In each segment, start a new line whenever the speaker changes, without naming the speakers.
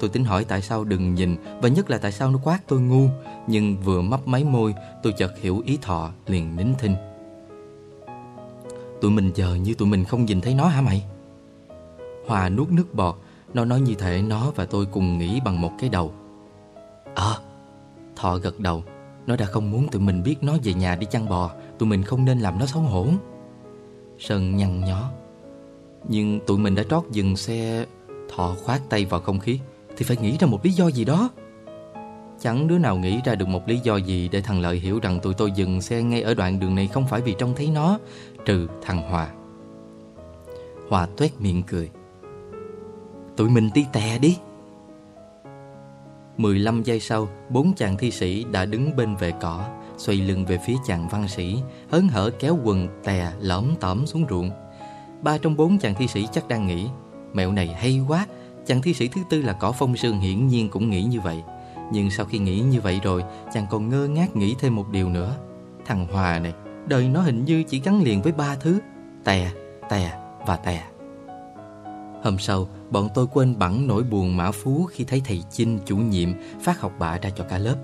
Tôi tính hỏi tại sao đừng nhìn, Và nhất là tại sao nó quát tôi ngu. Nhưng vừa mấp máy môi, Tôi chợt hiểu ý thọ liền nín thinh. Tụi mình chờ như tụi mình không nhìn thấy nó hả mày? Hòa nuốt nước bọt, Nó nói như thể nó và tôi cùng nghĩ bằng một cái đầu. Ờ Thọ gật đầu. Nó đã không muốn tụi mình biết nó về nhà đi chăn bò. Tụi mình không nên làm nó xấu hổ. Sơn nhăn nhó. Nhưng tụi mình đã trót dừng xe, Thọ khoát tay vào không khí. Thì phải nghĩ ra một lý do gì đó. Chẳng đứa nào nghĩ ra được một lý do gì Để thằng Lợi hiểu rằng tụi tôi dừng xe ngay ở đoạn đường này Không phải vì trông thấy nó, Trừ thằng Hòa. Hòa tuét miệng cười. Tụi mình đi tè đi. 15 giây sau, Bốn chàng thi sĩ đã đứng bên vệ cỏ, Xoay lưng về phía chàng văn sĩ, Hớn hở kéo quần tè lõm tẩm xuống ruộng. Ba trong bốn chàng thi sĩ chắc đang nghĩ, Mẹo này hay quá Chàng thi sĩ thứ tư là cỏ phong sương hiển nhiên cũng nghĩ như vậy Nhưng sau khi nghĩ như vậy rồi Chàng còn ngơ ngác nghĩ thêm một điều nữa Thằng Hòa này Đời nó hình như chỉ gắn liền với ba thứ Tè, tè và tè Hôm sau, bọn tôi quên bẵng nỗi buồn mã phú khi thấy thầy Chinh chủ nhiệm phát học bạ ra cho cả lớp.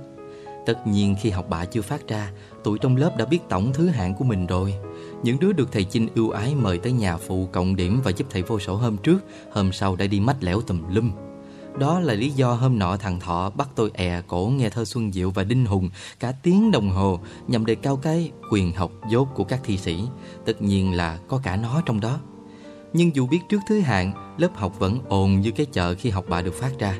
Tất nhiên khi học bạ chưa phát ra, tụi trong lớp đã biết tổng thứ hạng của mình rồi. Những đứa được thầy Chinh ưu ái mời tới nhà phụ cộng điểm và giúp thầy vô sổ hôm trước, hôm sau đã đi mách lẻo tùm lum. Đó là lý do hôm nọ thằng Thọ bắt tôi è cổ nghe thơ Xuân Diệu và Đinh Hùng cả tiếng đồng hồ nhằm đề cao cái quyền học dốt của các thi sĩ. Tất nhiên là có cả nó trong đó. Nhưng dù biết trước thứ hạng, lớp học vẫn ồn như cái chợ khi học bạ được phát ra.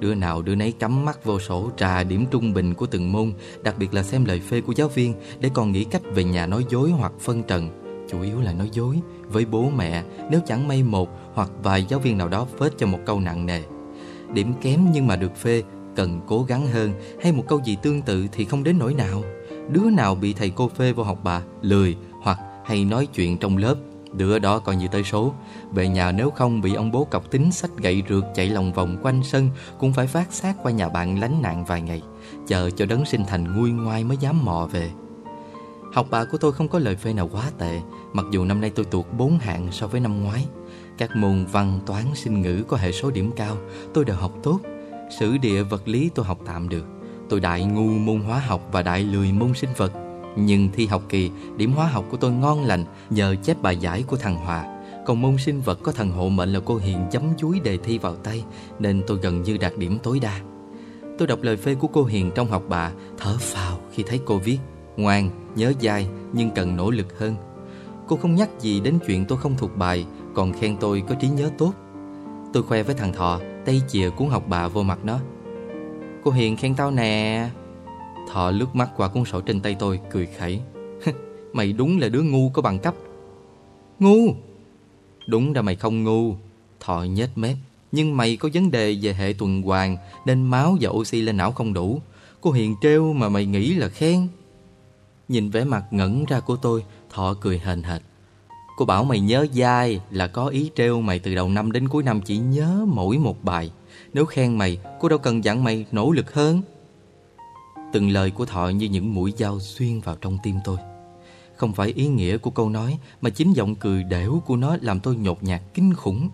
Đứa nào đứa nấy cắm mắt vô sổ trà điểm trung bình của từng môn, đặc biệt là xem lời phê của giáo viên để còn nghĩ cách về nhà nói dối hoặc phân trần. Chủ yếu là nói dối với bố mẹ nếu chẳng may một hoặc vài giáo viên nào đó phết cho một câu nặng nề. Điểm kém nhưng mà được phê, cần cố gắng hơn hay một câu gì tương tự thì không đến nỗi nào. Đứa nào bị thầy cô phê vô học bà, lười hoặc hay nói chuyện trong lớp Đứa đó coi như tới số. Về nhà nếu không bị ông bố cọc tính sách gậy rượt chạy lòng vòng quanh sân Cũng phải phát xác qua nhà bạn lánh nạn vài ngày Chờ cho đấng sinh thành nguôi ngoai mới dám mò về. Học bà của tôi không có lời phê nào quá tệ Mặc dù năm nay tôi tuột 4 hạng so với năm ngoái. Các môn văn, toán, sinh ngữ có hệ số điểm cao Tôi đều học tốt. Sử địa vật lý tôi học tạm được. Tôi đại ngu môn hóa học và đại lười môn sinh vật nhưng thi học kỳ, điểm hóa học của tôi ngon lành nhờ chép bài giải của thằng Hòa. Còn môn sinh vật có thằng hộ mệnh là cô Hiền chấm chuối đề thi vào tay nên tôi gần như đạt điểm tối đa. Tôi đọc lời phê của cô Hiền trong học bà, thở phào khi thấy cô viết ngoan, nhớ dai nhưng cần nỗ lực hơn. Cô không nhắc gì đến chuyện tôi không thuộc bài, còn khen tôi có trí nhớ tốt. Tôi khoe với thằng Thọ, tay chìa cuốn học bà vô mặt nó. Cô Hiền khen tao nè. Thọ lướt mắt qua cuốn sổ trên tay tôi Cười khẩy. Mày đúng là đứa ngu có bằng cấp. Ngu? Đúng là mày không ngu. Thọ nhếch mép. Nhưng mày có vấn đề về hệ tuần hoàn Nên máu và oxy lên não không đủ. Cô Hiền trêu mà mày nghĩ là khen. Nhìn vẻ mặt ngẩn ra của tôi Thọ cười hền hệt. Cô bảo mày nhớ dai là có ý trêu mày từ đầu năm đến cuối năm chỉ nhớ mỗi một bài. Nếu khen mày, cô đâu cần dặn mày nỗ lực hơn. Từng lời của Thọ như những mũi dao xuyên vào trong tim tôi. Không phải ý nghĩa của câu nói, Mà chính giọng cười đẻo của nó làm tôi nhột nhạt, kinh khủng.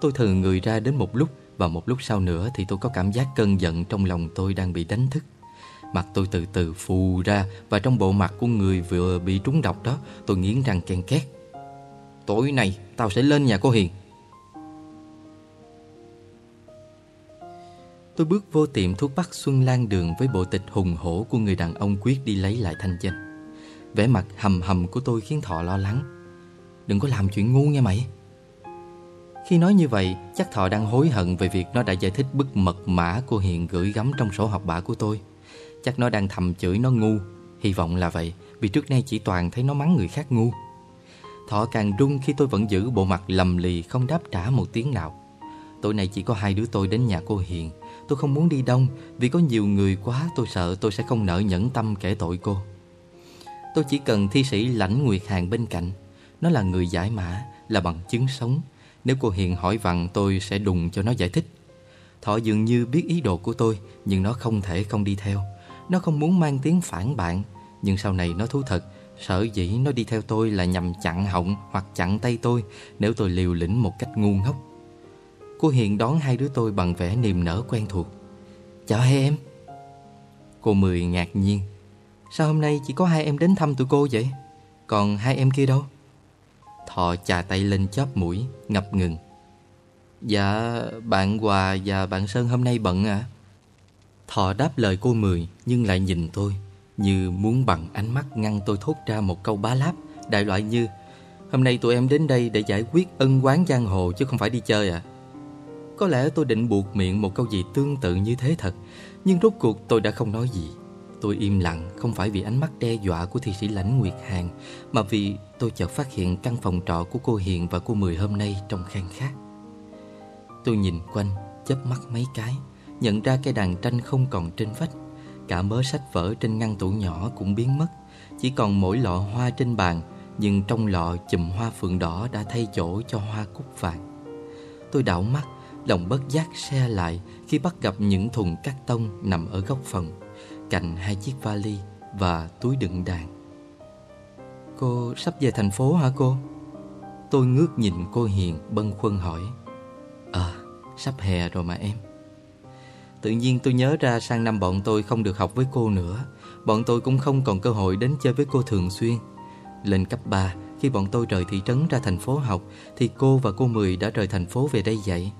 Tôi thừ người ra đến một lúc, Và một lúc sau nữa thì tôi có cảm giác cơn giận trong lòng tôi đang bị đánh thức. Mặt tôi từ từ phù ra, Và trong bộ mặt của người vừa bị trúng độc đó, Tôi nghiến răng ken két. Tối nay tao sẽ lên nhà cô Hiền. Tôi bước vô tiệm thuốc bắc Xuân Lan Đường với bộ tịch hùng hổ của người đàn ông quyết đi lấy lại thanh danh. Vẻ mặt hầm hầm của tôi khiến Thọ lo lắng. Đừng có làm chuyện ngu nghe mày. Khi nói như vậy, chắc Thọ đang hối hận về việc nó đã giải thích bức mật mã của Hiền gửi gắm trong sổ học bạ của tôi. Chắc nó đang thầm chửi nó ngu. Hy vọng là vậy, vì trước nay chỉ toàn thấy nó mắng người khác ngu. Thọ càng run khi tôi vẫn giữ bộ mặt lầm lì không đáp trả một tiếng nào. Tối nay chỉ có hai đứa tôi đến nhà cô Hiền Tôi không muốn đi đông, Vì có nhiều người quá, tôi sợ tôi sẽ không nỡ nhẫn tâm kể tội cô. Tôi chỉ cần thi sĩ lãnh Nguyệt Hàng bên cạnh. Nó là người giải mã, Là bằng chứng sống. Nếu cô Hiền hỏi vặn, tôi sẽ đùng cho nó giải thích. Thọ dường như biết ý đồ của tôi, Nhưng nó không thể không đi theo. Nó không muốn mang tiếng phản bạn, Nhưng sau này nó thú thật. Sở dĩ nó đi theo tôi là nhằm chặn họng hoặc chặn tay tôi, Nếu tôi liều lĩnh một cách ngu ngốc. Cô Hiền đón hai đứa tôi bằng vẻ niềm nở quen thuộc. Chào hai em. Cô Mười ngạc nhiên. Sao hôm nay chỉ có hai em đến thăm tụi cô vậy? Còn hai em kia đâu? Thọ chà tay lên chóp mũi, Ngập ngừng. Dạ bạn Hòa và bạn Sơn hôm nay bận à Thọ đáp lời cô Mười, Nhưng lại nhìn tôi, Như muốn bằng ánh mắt ngăn tôi thốt ra một câu bá láp, Đại loại như, Hôm nay tụi em đến đây để giải quyết ân quán giang hồ chứ không phải đi chơi à có lẽ tôi định buộc miệng một câu gì tương tự như thế thật Nhưng rốt cuộc tôi đã không nói gì. Tôi im lặng không phải vì ánh mắt đe dọa của thi sĩ lãnh Nguyệt Hàng Mà vì tôi chợt phát hiện căn phòng trọ của cô Hiền và cô Mười hôm nay trong khang khác. Tôi nhìn quanh, chớp mắt mấy cái Nhận ra cây đàn tranh không còn trên vách. Cả mớ sách vở trên ngăn tủ nhỏ cũng biến mất. Chỉ còn mỗi lọ hoa trên bàn Nhưng trong lọ chùm hoa phượng đỏ đã thay chỗ cho hoa cúc vàng. Tôi đảo mắt, lòng bất giác xe lại Khi bắt gặp những thùng cắt tông nằm ở góc phòng Cạnh hai chiếc vali và túi đựng đàn Cô sắp về thành phố hả cô? Tôi ngước nhìn cô Hiền bâng khuâng hỏi. À, sắp hè rồi mà em. Tự nhiên tôi nhớ ra sang năm bọn tôi không được học với cô nữa Bọn tôi cũng không còn cơ hội đến chơi với cô thường xuyên. Lên cấp 3, khi bọn tôi rời thị trấn ra thành phố học Thì cô và cô Mười đã rời thành phố về đây dạy.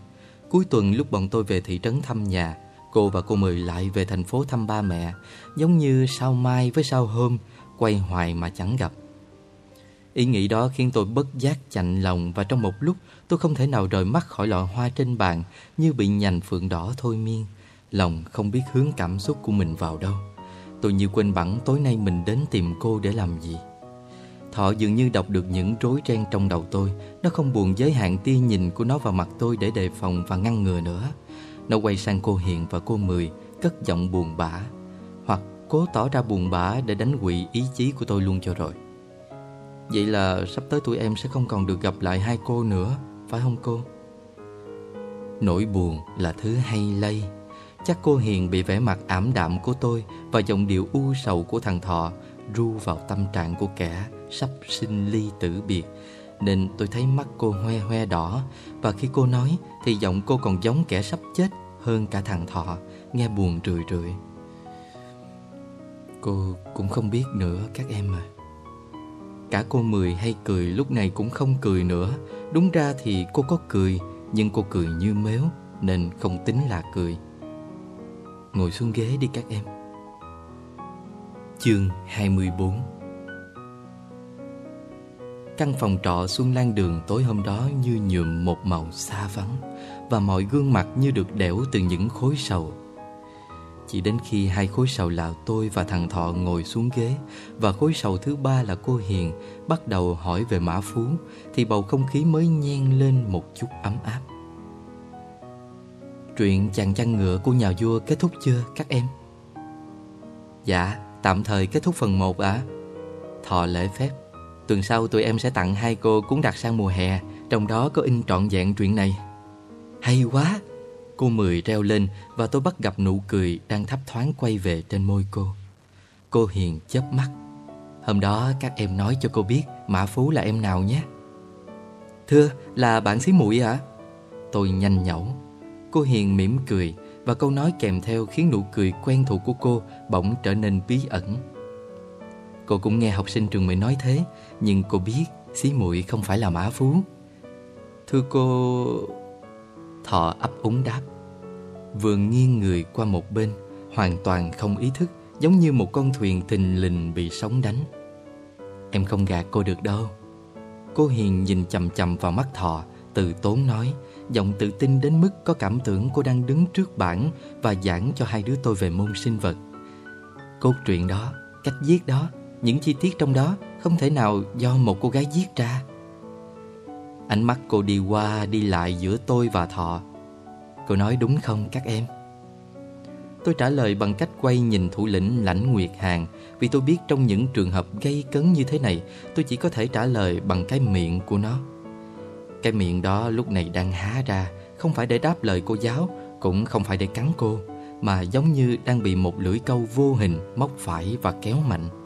Cuối tuần lúc bọn tôi về thị trấn thăm nhà, Cô và cô Mười lại về thành phố thăm ba mẹ, Giống như sao mai với sao hôm, Quay hoài mà chẳng gặp. Ý nghĩ đó khiến tôi bất giác chạnh lòng Và trong một lúc, tôi không thể nào rời mắt khỏi lọ hoa trên bàn Như bị nhành phượng đỏ thôi miên. Lòng không biết hướng cảm xúc của mình vào đâu. Tôi như quên bẵng tối nay mình đến tìm cô để làm gì. Thọ dường như đọc được những rối ren trong đầu tôi. Nó không buồn giới hạn tia nhìn của nó vào mặt tôi để đề phòng và ngăn ngừa nữa. Nó quay sang cô Hiền và cô Mười, Cất giọng buồn bã. Hoặc cố tỏ ra buồn bã để đánh quỵ ý chí của tôi luôn cho rồi. Vậy là sắp tới tụi em sẽ không còn được gặp lại hai cô nữa, Phải không cô? Nỗi buồn là thứ hay lây. Chắc cô Hiền bị vẻ mặt ảm đạm của tôi Và giọng điệu u sầu của thằng Thọ Ru vào tâm trạng của kẻ sắp sinh ly tử biệt, Nên tôi thấy mắt cô hoe hoe đỏ, Và khi cô nói Thì giọng cô còn giống kẻ sắp chết Hơn cả thằng Thọ, Nghe buồn rười rượi. Cô cũng không biết nữa, các em à Cả cô Mười hay cười, lúc này cũng không cười nữa. Đúng ra thì cô có cười, Nhưng cô cười như mếu, Nên không tính là cười. Ngồi xuống ghế đi các em. Chương 24 Căn phòng trọ Xuân Lan Đường tối hôm đó như nhuộm một màu xa vắng Và mọi gương mặt như được đẽo từ những khối sầu. Chỉ đến khi hai khối sầu là tôi và thằng Thọ ngồi xuống ghế Và khối sầu thứ ba là cô Hiền bắt đầu hỏi về Mã Phú Thì bầu không khí mới nhen lên một chút ấm áp. Truyện chàng chăn ngựa của nhà vua kết thúc chưa các em? Dạ, tạm thời kết thúc phần 1 ạ. Thọ lễ phép. Tuần sau tụi em sẽ tặng hai cô cuốn đặc sang mùa hè, Trong đó có in trọn vẹn truyện này. Hay quá! Cô Mười reo lên Và tôi bắt gặp nụ cười đang thấp thoáng quay về trên môi cô. Cô Hiền chớp mắt. Hôm đó các em nói cho cô biết Mã Phú là em nào nhé. Thưa, là bạn xí muội hả Tôi nhanh nhẩu. Cô Hiền mỉm cười Và câu nói kèm theo khiến nụ cười quen thuộc của cô Bỗng trở nên bí ẩn. Cô cũng nghe học sinh trường mình nói thế nhưng cô biết xí muội không phải là mã phú. Thưa cô... Thọ ấp úng đáp. Vừa nghiêng người qua một bên Hoàn toàn không ý thức Giống như một con thuyền thình lình bị sóng đánh. Em không gạt cô được đâu. Cô Hiền nhìn chầm chầm vào mắt Thọ Từ tốn nói Giọng tự tin đến mức có cảm tưởng cô đang đứng trước bảng Và giảng cho hai đứa tôi về môn sinh vật. Cốt truyện đó, cách viết đó những chi tiết trong đó Không thể nào do một cô gái viết ra. Ánh mắt cô đi qua đi lại giữa tôi và Thọ. Cô nói đúng không các em? Tôi trả lời bằng cách quay nhìn thủ lĩnh lãnh Nguyệt Hàng Vì tôi biết trong những trường hợp gây cấn như thế này, Tôi chỉ có thể trả lời bằng cái miệng của nó. Cái miệng đó lúc này đang há ra, Không phải để đáp lời cô giáo, Cũng không phải để cắn cô, Mà giống như đang bị một lưỡi câu vô hình Móc phải và kéo mạnh.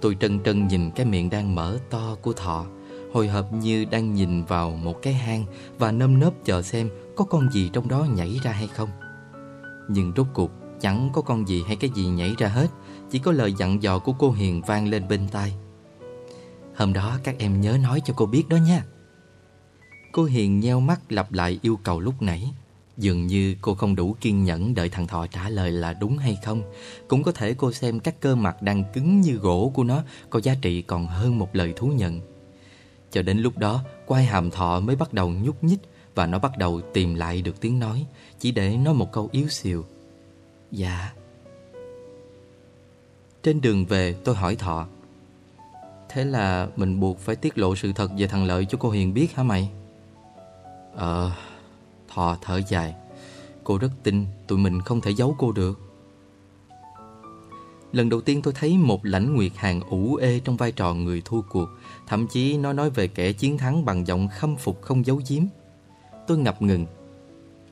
Tôi trân trân nhìn cái miệng đang mở to của thọ, Hồi hộp như đang nhìn vào một cái hang Và nâm nớp chờ xem có con gì trong đó nhảy ra hay không. Nhưng rốt cuộc, chẳng có con gì hay cái gì nhảy ra hết, Chỉ có lời dặn dò của cô Hiền vang lên bên tai. Hôm đó các em nhớ nói cho cô biết đó nha. Cô Hiền nheo mắt lặp lại yêu cầu lúc nãy. Dường như cô không đủ kiên nhẫn đợi thằng Thọ trả lời là đúng hay không. Cũng có thể cô xem các cơ mặt đang cứng như gỗ của nó Có giá trị còn hơn một lời thú nhận. Cho đến lúc đó, Quai hàm Thọ mới bắt đầu nhúc nhích Và nó bắt đầu tìm lại được tiếng nói, Chỉ để nói một câu yếu xìu. Dạ. Trên đường về, tôi hỏi Thọ, Thế là mình buộc phải tiết lộ sự thật về thằng Lợi cho cô Hiền biết hả mày? Ờ họ thở dài. Cô rất tin tụi mình không thể giấu cô được. Lần đầu tiên tôi thấy một lãnh nguyệt hàng ủ ê trong vai trò người thua cuộc, Thậm chí nó nói về kẻ chiến thắng bằng giọng khâm phục không giấu giếm. Tôi ngập ngừng.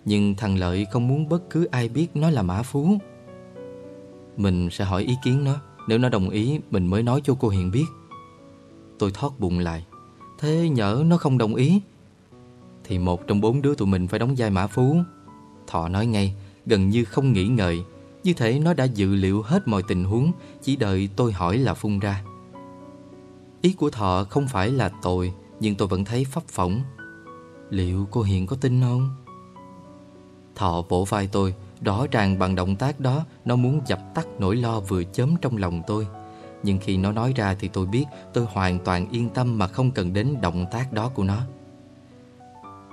Nhưng thằng Lợi không muốn bất cứ ai biết nó là mã phú. Mình sẽ hỏi ý kiến nó, Nếu nó đồng ý, mình mới nói cho cô Hiền biết. Tôi thoát bụng lại. Thế nhỡ nó không đồng ý thì một trong bốn đứa tụi mình phải đóng vai mã phú. Thọ nói ngay, Gần như không nghĩ ngợi, Như thể nó đã dự liệu hết mọi tình huống, Chỉ đợi tôi hỏi là phun ra. Ý của Thọ không phải là tội, Nhưng tôi vẫn thấy phấp phỏng. Liệu cô Hiền có tin không? Thọ vỗ vai tôi, Rõ ràng bằng động tác đó, Nó muốn dập tắt nỗi lo vừa chớm trong lòng tôi. Nhưng khi nó nói ra thì tôi biết Tôi hoàn toàn yên tâm mà không cần đến động tác đó của nó.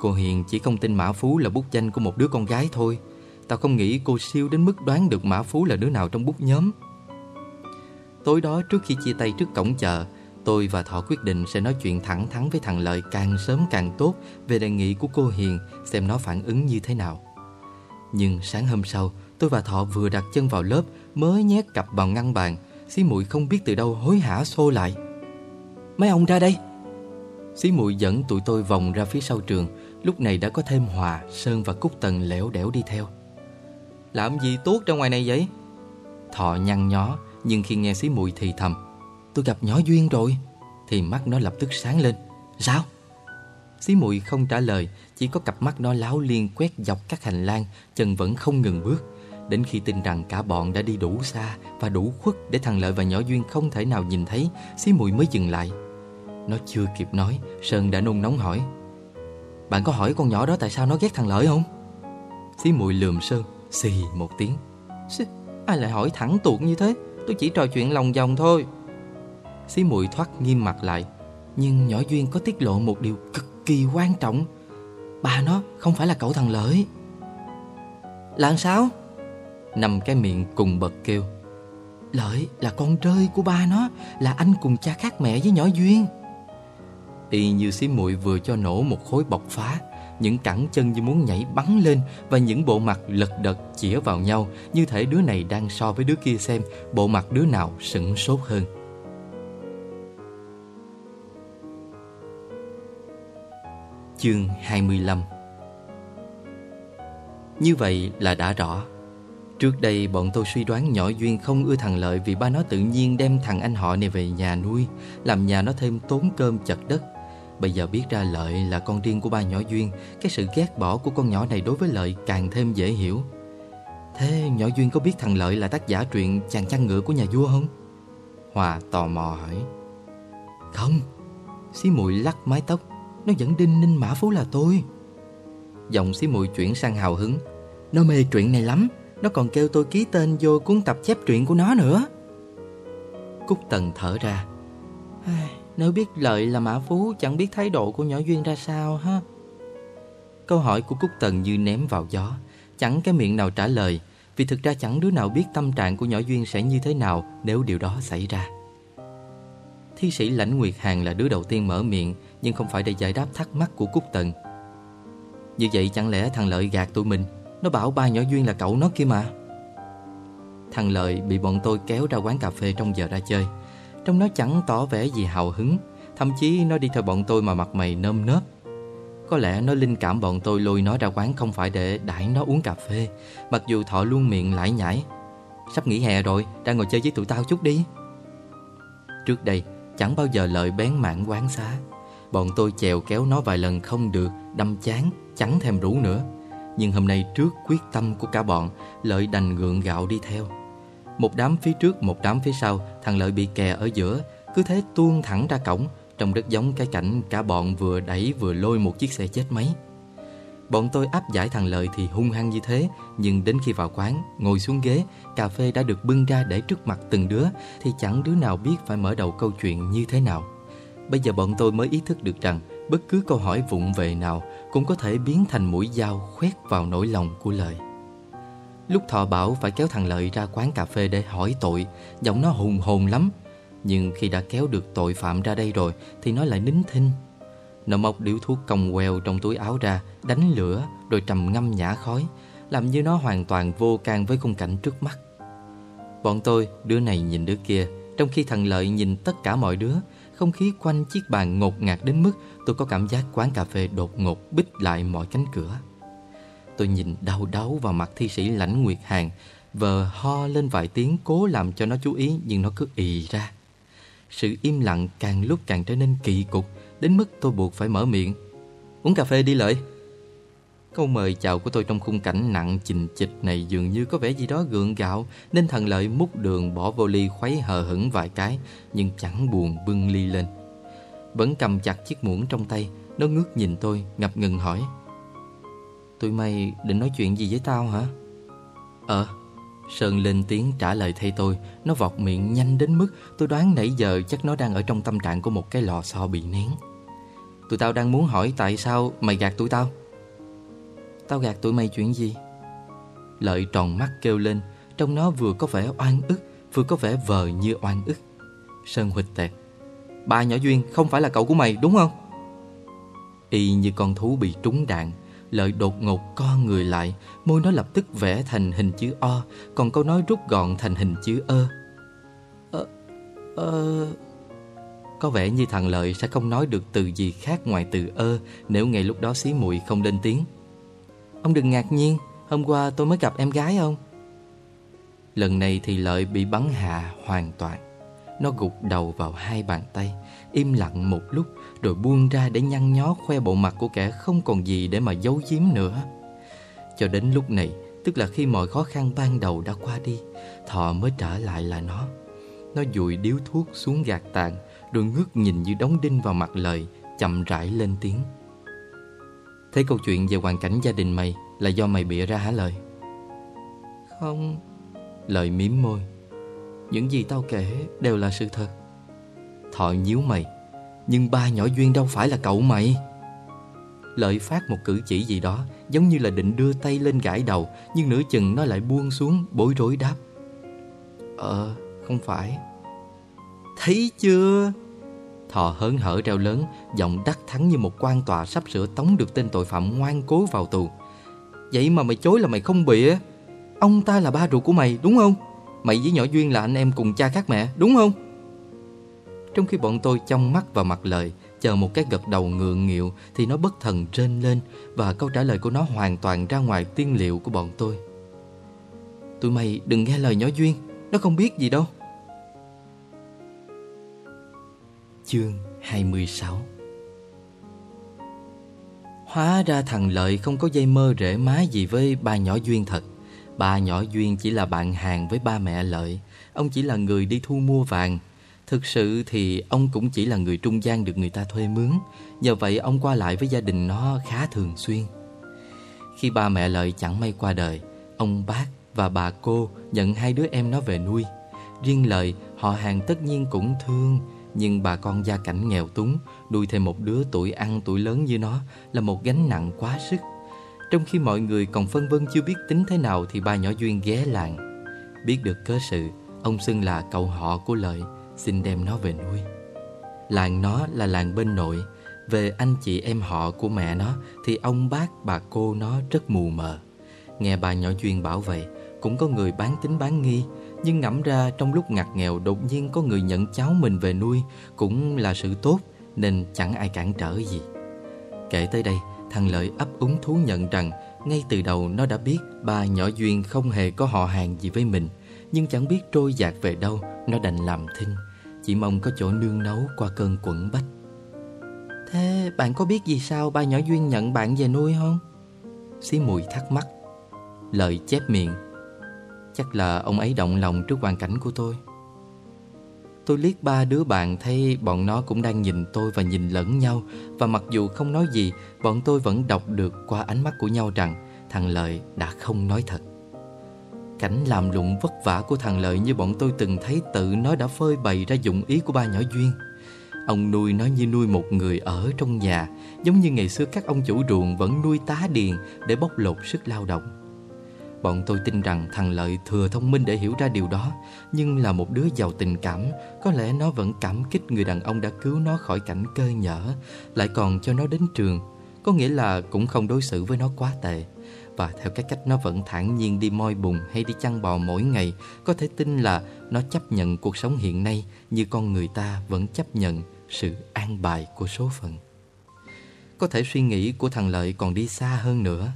Cô Hiền chỉ không tin Mã Phú là bút danh của một đứa con gái thôi. Tao không nghĩ cô siêu đến mức đoán được Mã Phú là đứa nào trong bút nhóm. Tối đó, trước khi chia tay trước cổng chợ Tôi và Thọ quyết định sẽ nói chuyện thẳng thắn với thằng Lợi càng sớm càng tốt Về đề nghị của cô Hiền, xem nó phản ứng như thế nào. Nhưng sáng hôm sau, tôi và Thọ vừa đặt chân vào lớp, Mới nhét cặp vào ngăn bàn, Xí muội không biết từ đâu hối hả xô lại. Mấy ông ra đây. Xí muội dẫn tụi tôi vòng ra phía sau trường Lúc này đã có thêm Hòa, Sơn và Cúc Tần lẻo đẻo đi theo. Làm gì tuốt ra ngoài này vậy? Thọ nhăn nhó Nhưng khi nghe xí mùi thì thầm Tôi gặp nhỏ Duyên rồi. Thì mắt nó lập tức sáng lên. Sao? Xí mùi không trả lời Chỉ có cặp mắt nó láo liên quét dọc các hành lang Chân vẫn không ngừng bước. Đến khi tin rằng cả bọn đã đi đủ xa Và đủ khuất để thằng Lợi và nhỏ Duyên không thể nào nhìn thấy Xí mùi mới dừng lại. Nó chưa kịp nói Sơn đã nôn nóng hỏi bạn có hỏi con nhỏ đó tại sao nó ghét thằng Lợi không? Xí mùi lườm Sơn Xì một tiếng. Xì, Ai lại hỏi thẳng tuột như thế? Tôi chỉ trò chuyện lòng vòng thôi. Xí mùi thoát nghiêm mặt lại. Nhưng nhỏ Duyên có tiết lộ một điều cực kỳ quan trọng. Bà nó không phải là cậu thằng Lợi. Là sao? Nằm cái miệng cùng bật kêu. Lợi là con rơi của ba nó Là anh cùng cha khác mẹ với nhỏ Duyên. Y như xí muội vừa cho nổ một khối bọc phá. Những cẳng chân như muốn nhảy bắn lên Và những bộ mặt lật đật chĩa vào nhau. Như thể đứa này đang so với đứa kia xem Bộ mặt đứa nào sửng sốt hơn. Chương 25 Như vậy là đã rõ. Trước đây bọn tôi suy đoán nhỏ Duyên không ưa thằng Lợi Vì ba nó tự nhiên đem thằng anh họ này về nhà nuôi, Làm nhà nó thêm tốn cơm chật đất. Bây giờ biết ra Lợi là con riêng của ba nhỏ Duyên. Cái sự ghét bỏ của con nhỏ này đối với Lợi càng thêm dễ hiểu. Thế nhỏ Duyên có biết thằng Lợi là tác giả truyện Chàng chăn ngựa của nhà vua không? Hòa tò mò hỏi. Không, Xí muội lắc mái tóc. Nó vẫn đinh ninh mã phú là tôi. Giọng xí muội chuyển sang hào hứng. Nó mê truyện này lắm. Nó còn kêu tôi ký tên vô cuốn tập chép truyện của nó nữa. Cúc Tần thở ra nếu biết lợi là mã phú, Chẳng biết thái độ của nhỏ Duyên ra sao ha? Câu hỏi của Cúc Tần như ném vào gió. Chẳng cái miệng nào trả lời, Vì thực ra chẳng đứa nào biết tâm trạng của nhỏ Duyên sẽ như thế nào Nếu điều đó xảy ra. Thi sĩ Lãnh Nguyệt Hàn là đứa đầu tiên mở miệng, Nhưng không phải để giải đáp thắc mắc của Cúc Tần. Như vậy chẳng lẽ thằng Lợi gạt tụi mình? Nó bảo ba nhỏ Duyên là cậu nó kia mà. Thằng Lợi bị bọn tôi kéo ra quán cà phê trong giờ ra chơi trong nó chẳng tỏ vẻ gì hào hứng. Thậm chí nó đi theo bọn tôi mà mặt mày nơm nớp. Có lẽ nó linh cảm bọn tôi lôi nó ra quán không phải để đãi nó uống cà phê. Mặc dù thọ luôn miệng lải nhải. Sắp nghỉ hè rồi, ra ngồi chơi với tụi tao chút đi. Trước đây, chẳng bao giờ lợi bén mảng quán xá. Bọn tôi chèo kéo nó vài lần không được Đâm chán, chẳng thèm rủ nữa. Nhưng hôm nay trước quyết tâm của cả bọn Lợi đành gượng gạo đi theo. Một đám phía trước, một đám phía sau Thằng Lợi bị kè ở giữa. Cứ thế tuôn thẳng ra cổng Trông rất giống cái cảnh cả bọn vừa đẩy vừa lôi một chiếc xe chết máy. Bọn tôi áp giải thằng Lợi thì hung hăng như thế Nhưng đến khi vào quán, ngồi xuống ghế Cà phê đã được bưng ra để trước mặt từng đứa Thì chẳng đứa nào biết phải mở đầu câu chuyện như thế nào. Bây giờ bọn tôi mới ý thức được rằng Bất cứ câu hỏi vụng về nào Cũng có thể biến thành mũi dao khoét vào nỗi lòng của Lợi. Lúc thọ bảo phải kéo thằng Lợi ra quán cà phê để hỏi tội, Giọng nó hùng hồn lắm. Nhưng khi đã kéo được tội phạm ra đây rồi Thì nó lại nín thinh. Nó móc điếu thuốc còng queo trong túi áo ra, Đánh lửa rồi trầm ngâm nhả khói, Làm như nó hoàn toàn vô can với khung cảnh trước mắt. Bọn tôi, đứa này nhìn đứa kia, Trong khi thằng Lợi nhìn tất cả mọi đứa, Không khí quanh chiếc bàn ngột ngạt đến mức Tôi có cảm giác quán cà phê đột ngột bích lại mọi cánh cửa. Tôi nhìn đau đớn vào mặt thi sĩ lãnh nguyệt hàng Vờ ho lên vài tiếng cố làm cho nó chú ý, Nhưng nó cứ ì ra. Sự im lặng càng lúc càng trở nên kỳ cục, Đến mức tôi buộc phải mở miệng. Uống cà phê đi lợi. Câu mời chào của tôi trong khung cảnh nặng chình chịch này dường như có vẻ gì đó gượng gạo, Nên thằng Lợi múc đường bỏ vô ly khuấy hờ hững vài cái, Nhưng chẳng buồn bưng ly lên. Vẫn cầm chặt chiếc muỗng trong tay, Nó ngước nhìn tôi, ngập ngừng hỏi. Tụi mày định nói chuyện gì với tao hả? Ờ Sơn lên tiếng trả lời thay tôi. Nó vọt miệng nhanh đến mức Tôi đoán nãy giờ chắc nó đang ở trong tâm trạng của một cái lò xo bị nén. Tụi tao đang muốn hỏi tại sao mày gạt tụi tao? Tao gạt tụi mày chuyện gì? Lợi tròn mắt kêu lên. Trong nó vừa có vẻ oan ức, Vừa có vẻ vờ như oan ức. Sơn huỵch tẹt. Ba nhỏ Duyên, không phải là cậu của mày, đúng không? Y như con thú bị trúng đạn. Lợi đột ngột co người lại Môi nó lập tức vẽ thành hình chữ O Còn câu nói rút gọn thành hình chữ ơ Ơ Ơ có vẻ như thằng Lợi sẽ không nói được từ gì khác ngoài từ ơ nếu ngay lúc đó xí muội không lên tiếng. Ông đừng ngạc nhiên, hôm qua tôi mới gặp em gái ông. Lần này thì Lợi bị bắn hạ hoàn toàn. Nó gục đầu vào hai bàn tay, im lặng một lúc rồi buông ra để nhăn nhó khoe bộ mặt của kẻ không còn gì để mà giấu giếm nữa. Cho đến lúc này, tức là khi mọi khó khăn ban đầu đã qua đi, Thọ mới trở lại là nó. Nó dụi điếu thuốc xuống gạt tàn rồi ngước nhìn như đóng đinh vào mặt lời Chậm rãi lên tiếng Thế câu chuyện về hoàn cảnh gia đình mày Là do mày bịa ra hả lời Không Lời miếm môi những gì tao kể đều là sự thật. Thọ nhíu mày, Nhưng ba nhỏ duyên đâu phải là cậu mày. Lợi phát một cử chỉ gì đó, Giống như là định đưa tay lên gãi đầu, Nhưng nửa chừng nó lại buông xuống, Bối rối đáp. Ờ không phải. Thấy chưa? Thọ hớn hở reo lớn, Giọng đắc thắng như một quan tòa sắp sửa tống được tên tội phạm ngoan cố vào tù. Vậy mà mày chối là mày không bịa. Ông ta là ba ruột của mày, đúng không? Mày với nhỏ Duyên là anh em cùng cha khác mẹ, đúng không? Trong khi bọn tôi trong mắt và mặt lời, Chờ một cái gật đầu ngượng nghịu Thì nó bất thần rên lên Và câu trả lời của nó hoàn toàn ra ngoài tiên liệu của bọn tôi. Tụi mày đừng nghe lời nhỏ Duyên, Nó không biết gì đâu. Chương 26 Hóa ra thằng Lợi không có dây mơ rễ má gì với ba nhỏ Duyên thật. Ba nhỏ Duyên chỉ là bạn hàng với ba mẹ Lợi. Ông chỉ là người đi thu mua vàng. Thực sự thì ông cũng chỉ là người trung gian được người ta thuê mướn. Nhờ vậy ông qua lại với gia đình nó khá thường xuyên. Khi ba mẹ Lợi chẳng may qua đời, Ông bác và bà cô nhận hai đứa em nó về nuôi. Riêng Lợi, họ hàng tất nhiên cũng thương, nhưng bà con gia cảnh nghèo túng, Nuôi thêm một đứa tuổi ăn tuổi lớn như nó Là một gánh nặng quá sức. Trong khi mọi người còn phân vân chưa biết tính thế nào Thì ba nhỏ Duyên ghé làng. Biết được cớ sự, Ông xưng là cậu họ của Lợi, Xin đem nó về nuôi. Làng nó là làng bên nội. Về anh chị em họ của mẹ nó Thì ông bác, bà cô nó rất mù mờ. Nghe bà nhỏ Duyên bảo vậy, Cũng có người bán tính bán nghi. Nhưng ngẫm ra trong lúc ngặt nghèo đột nhiên có người nhận cháu mình về nuôi Cũng là sự tốt, nên chẳng ai cản trở gì. Kể tới đây thằng Lợi ấp úng thú nhận rằng Ngay từ đầu nó đã biết ba nhỏ Duyên không hề có họ hàng gì với mình. Nhưng chẳng biết trôi dạt về đâu Nó đành làm thinh. Chỉ mong có chỗ nương nấu qua cơn quẩn bách. Thế bạn có biết vì sao ba nhỏ Duyên nhận bạn về nuôi không? Xí mùi thắc mắc. Lời chép miệng. Chắc là ông ấy động lòng trước hoàn cảnh của tôi Tôi liếc ba đứa bạn thấy bọn nó cũng đang nhìn tôi và nhìn lẫn nhau. Và mặc dù không nói gì, Bọn tôi vẫn đọc được qua ánh mắt của nhau rằng Thằng Lợi đã không nói thật. Cảnh làm lụng vất vả của thằng Lợi như bọn tôi từng thấy tự nó đã phơi bày ra dụng ý của ba nhỏ Duyên. Ông nuôi nó như nuôi một người ở trong nhà, Giống như ngày xưa các ông chủ ruộng vẫn nuôi tá điền để bóc lột sức lao động. Bọn tôi tin rằng thằng Lợi thừa thông minh để hiểu ra điều đó, Nhưng là một đứa giàu tình cảm, Có lẽ nó vẫn cảm kích người đàn ông đã cứu nó khỏi cảnh cơ nhở, Lại còn cho nó đến trường. Có nghĩa là cũng không đối xử với nó quá tệ. Và theo cái cách nó vẫn thản nhiên đi moi bùn hay đi chăn bò mỗi ngày, Có thể tin là nó chấp nhận cuộc sống hiện nay Như con người ta vẫn chấp nhận sự an bài của số phận. Có thể suy nghĩ của thằng Lợi còn đi xa hơn nữa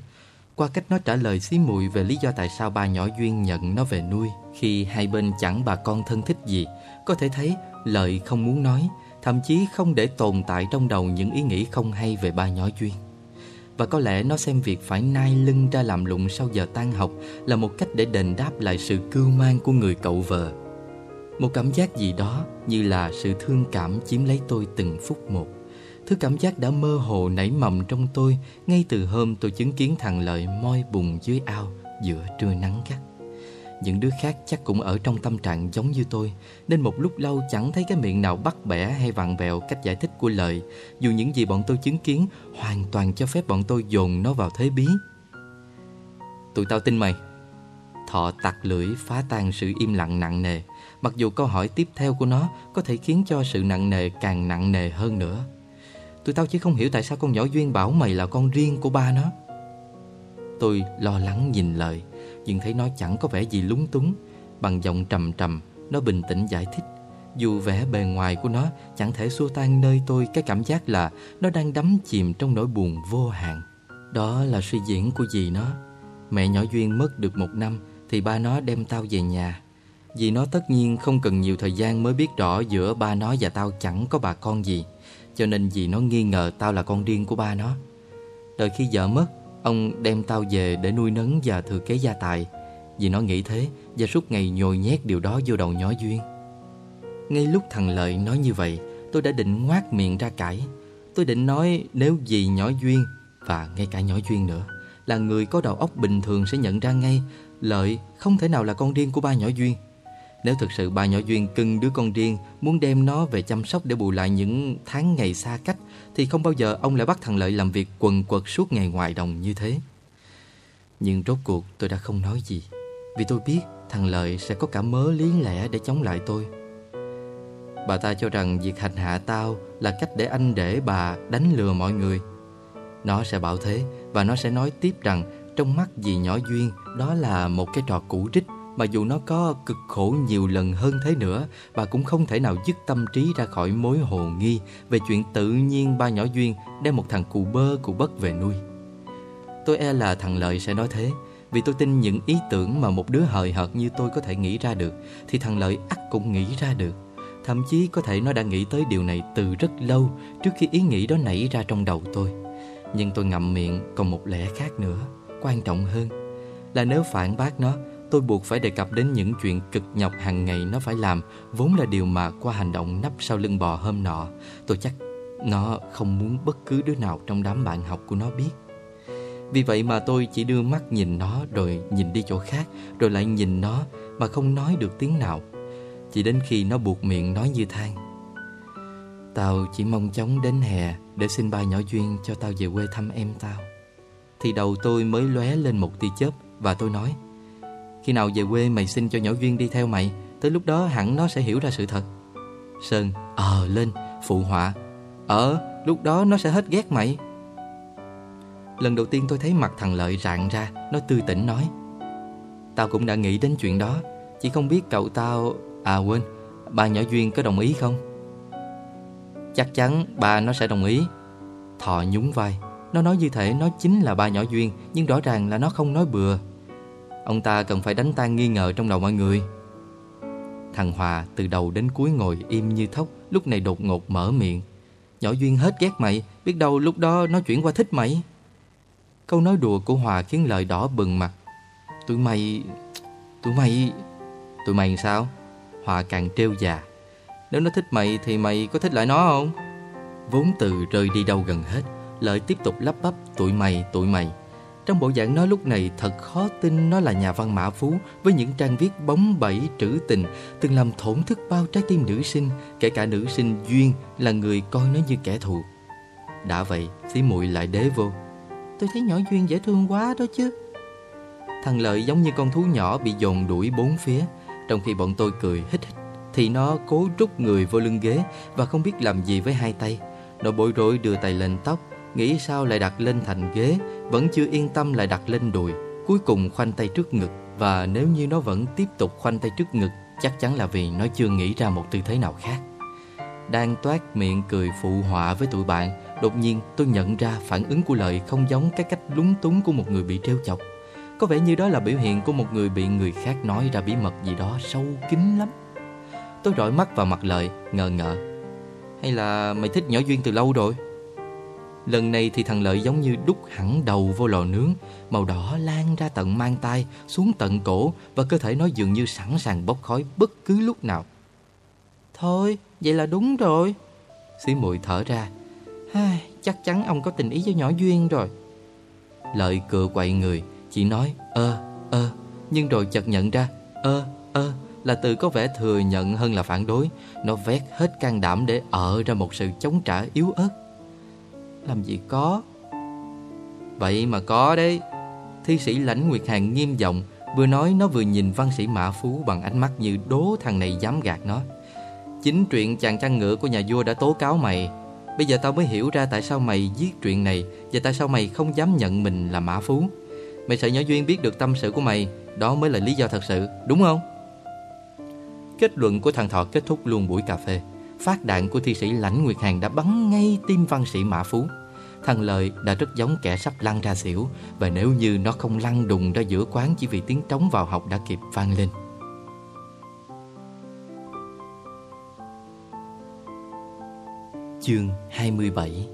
qua cách nó trả lời xí mùi về lý do tại sao ba nhỏ Duyên nhận nó về nuôi, Khi hai bên chẳng bà con thân thích gì, Có thể thấy Lợi không muốn nói, Thậm chí không để tồn tại trong đầu những ý nghĩ không hay về ba nhỏ Duyên. Và có lẽ nó xem việc phải nai lưng ra làm lụng sau giờ tan học Là một cách để đền đáp lại sự cưu mang của người cậu vợ. Một cảm giác gì đó như là sự thương cảm chiếm lấy tôi từng phút một. Thứ cảm giác đã mơ hồ nảy mầm trong tôi, Ngay từ hôm tôi chứng kiến thằng Lợi moi bùn dưới ao giữa trưa nắng gắt. Những đứa khác chắc cũng ở trong tâm trạng giống như tôi, Nên một lúc lâu chẳng thấy cái miệng nào bắt bẻ hay vặn vẹo cách giải thích của Lợi, Dù những gì bọn tôi chứng kiến hoàn toàn cho phép bọn tôi dồn nó vào thế bí. Tụi tao tin mày. Thọ tặc lưỡi phá tan sự im lặng nặng nề. Mặc dù câu hỏi tiếp theo của nó có thể khiến cho sự nặng nề càng nặng nề hơn nữa. Tụi tao chỉ không hiểu tại sao con nhỏ Duyên bảo mày là con riêng của ba nó. Tôi lo lắng nhìn lời, Nhưng thấy nó chẳng có vẻ gì lúng túng. Bằng giọng trầm trầm, Nó bình tĩnh giải thích. Dù vẻ bề ngoài của nó chẳng thể xua tan nơi tôi, Cái cảm giác là nó đang đắm chìm trong nỗi buồn vô hạn. Đó là suy diễn của dì nó. Mẹ nhỏ Duyên mất được một năm Thì ba nó đem tao về nhà. Dì nó tất nhiên không cần nhiều thời gian mới biết rõ giữa ba nó và tao chẳng có bà con gì cho nên dì nó nghi ngờ tao là con điên của ba nó. Đợi khi vợ mất, Ông đem tao về để nuôi nấng và thừa kế gia tài. Vì nó nghĩ thế, Và suốt ngày nhồi nhét điều đó vô đầu nhỏ Duyên. Ngay lúc thằng Lợi nói như vậy, Tôi đã định ngoác miệng ra cãi. Tôi định nói nếu dì nhỏ Duyên, Và ngay cả nhỏ Duyên nữa, Là người có đầu óc bình thường sẽ nhận ra ngay, Lợi không thể nào là con điên của ba nhỏ Duyên nếu thực sự bà nhỏ Duyên cưng đứa con riêng, Muốn đem nó về chăm sóc để bù lại những tháng ngày xa cách, Thì không bao giờ ông lại bắt thằng Lợi làm việc quần quật suốt ngày ngoài đồng như thế. Nhưng rốt cuộc tôi đã không nói gì, Vì tôi biết thằng Lợi sẽ có cả mớ lý lẽ để chống lại tôi. Bà ta cho rằng việc hành hạ tao là cách để anh để bà đánh lừa mọi người. Nó sẽ bảo thế và nó sẽ nói tiếp rằng trong mắt dì nhỏ Duyên, đó là một cái trò cũ rích mà dù nó có cực khổ nhiều lần hơn thế nữa, Bà cũng không thể nào dứt tâm trí ra khỏi mối hồ nghi Về chuyện tự nhiên ba nhỏ Duyên đem một thằng cụ bơ cụ bất về nuôi. Tôi e là thằng Lợi sẽ nói thế, Vì tôi tin những ý tưởng mà một đứa hời hợt như tôi có thể nghĩ ra được, Thì thằng Lợi ắt cũng nghĩ ra được. Thậm chí có thể nó đã nghĩ tới điều này từ rất lâu Trước khi ý nghĩ đó nảy ra trong đầu tôi. Nhưng tôi ngậm miệng, còn một lẽ khác nữa, Quan trọng hơn Là nếu phản bác nó tôi buộc phải đề cập đến những chuyện cực nhọc hàng ngày nó phải làm, vốn là điều mà qua hành động nấp sau lưng bò hôm nọ, tôi chắc nó không muốn bất cứ đứa nào trong đám bạn học của nó biết. Vì vậy mà tôi chỉ đưa mắt nhìn nó rồi nhìn đi chỗ khác, rồi lại nhìn nó mà không nói được tiếng nào. Chỉ đến khi nó buộc miệng nói như than. Tao chỉ mong chóng đến hè để xin ba nhỏ duyên cho tao về quê thăm em tao. Thì đầu tôi mới lóe lên một tia chớp và tôi nói khi nào về quê mày xin cho nhỏ Duyên đi theo mày, Tới lúc đó hẳn nó sẽ hiểu ra sự thật. Sơn Ờ lên, Phụ họa. Ờ lúc đó nó sẽ hết ghét mày. Lần đầu tiên tôi thấy mặt thằng Lợi rạng ra, Nó tươi tỉnh nói. Tao cũng đã nghĩ đến chuyện đó, Chỉ không biết cậu tao À quên, Bà nhỏ Duyên có đồng ý không? Chắc chắn bà nó sẽ đồng ý. Thọ nhún vai, Nó nói như thể nó chính là ba nhỏ Duyên, Nhưng rõ ràng là nó không nói bừa. Ông ta cần phải đánh tan nghi ngờ trong đầu mọi người. Thằng Hòa từ đầu đến cuối ngồi im như thóc, Lúc này đột ngột mở miệng. Nhỏ Duyên hết ghét mày, Biết đâu lúc đó nó chuyển qua thích mày. Câu nói đùa của Hòa khiến lời đỏ bừng mặt. Tụi mày Tụi mày Tụi mày sao? Hòa càng trêu già. Nếu nó thích mày thì mày có thích lại nó không? Vốn từ rơi đi đâu gần hết Lợi tiếp tục lắp bắp, tụi mày tụi mày. Trong bộ dạng nói lúc này, thật khó tin nó là nhà văn mã phú Với những trang viết bóng bẩy trữ tình, Từng làm thổn thức bao trái tim nữ sinh, Kể cả nữ sinh Duyên là người coi nó như kẻ thù. Đã vậy, xí muội lại đế vô. Tôi thấy nhỏ Duyên dễ thương quá đó chứ. Thằng Lợi giống như con thú nhỏ bị dồn đuổi bốn phía. Trong khi bọn tôi cười hít hít, Thì nó cố rút người vô lưng ghế Và không biết làm gì với hai tay. Nó bối rối đưa tay lên tóc Nghĩ sao lại đặt lên thành ghế Vẫn chưa yên tâm lại đặt lên đùi. Cuối cùng khoanh tay trước ngực Và nếu như nó vẫn tiếp tục khoanh tay trước ngực Chắc chắn là vì nó chưa nghĩ ra một tư thế nào khác. Đang toát miệng cười phụ họa với tụi bạn Đột nhiên tôi nhận ra phản ứng của Lợi không giống cái cách lúng túng của một người bị trêu chọc. Có vẻ như đó là biểu hiện của một người bị người khác nói ra bí mật gì đó sâu kín lắm. Tôi rọi mắt vào mặt Lợi, ngờ ngợ. Hay là mày thích nhỏ Duyên từ lâu rồi? Lần này thì thằng Lợi giống như đút hẳn đầu vô lò nướng Màu đỏ lan ra tận mang tay Xuống tận cổ Và cơ thể nó dường như sẵn sàng bốc khói bất cứ lúc nào. Thôi vậy là đúng rồi. Xí muội thở ra. Ai, Chắc chắn ông có tình ý với nhỏ Duyên rồi. Lợi cựa quậy người Chỉ nói ơ ơ. Nhưng rồi chợt nhận ra ơ ơ là từ có vẻ thừa nhận hơn là phản đối. Nó vét hết can đảm để ở ra một sự chống trả yếu ớt làm gì có. Vậy mà có đấy. Thi sĩ lãnh Nguyệt Hàng nghiêm giọng Vừa nói nó vừa nhìn văn sĩ Mã Phú Bằng ánh mắt như đố thằng này dám gạt nó. Chính truyện chàng trăn ngựa của nhà vua đã tố cáo mày. Bây giờ tao mới hiểu ra tại sao mày viết truyện này Và tại sao mày không dám nhận mình là Mã Phú. Mày sợ nhỏ Duyên biết được tâm sự của mày. Đó mới là lý do thật sự, đúng không? Kết luận của thằng Thọ kết thúc luôn buổi cà phê phát đạn của thi sĩ Lãnh Nguyệt hàn đã bắn ngay tim văn sĩ Mã Phú. Thằng Lợi đã rất giống kẻ sắp lăn ra xỉu và nếu như nó không lăn đùng ra giữa quán chỉ vì tiếng trống vào học đã kịp vang lên. Chương 27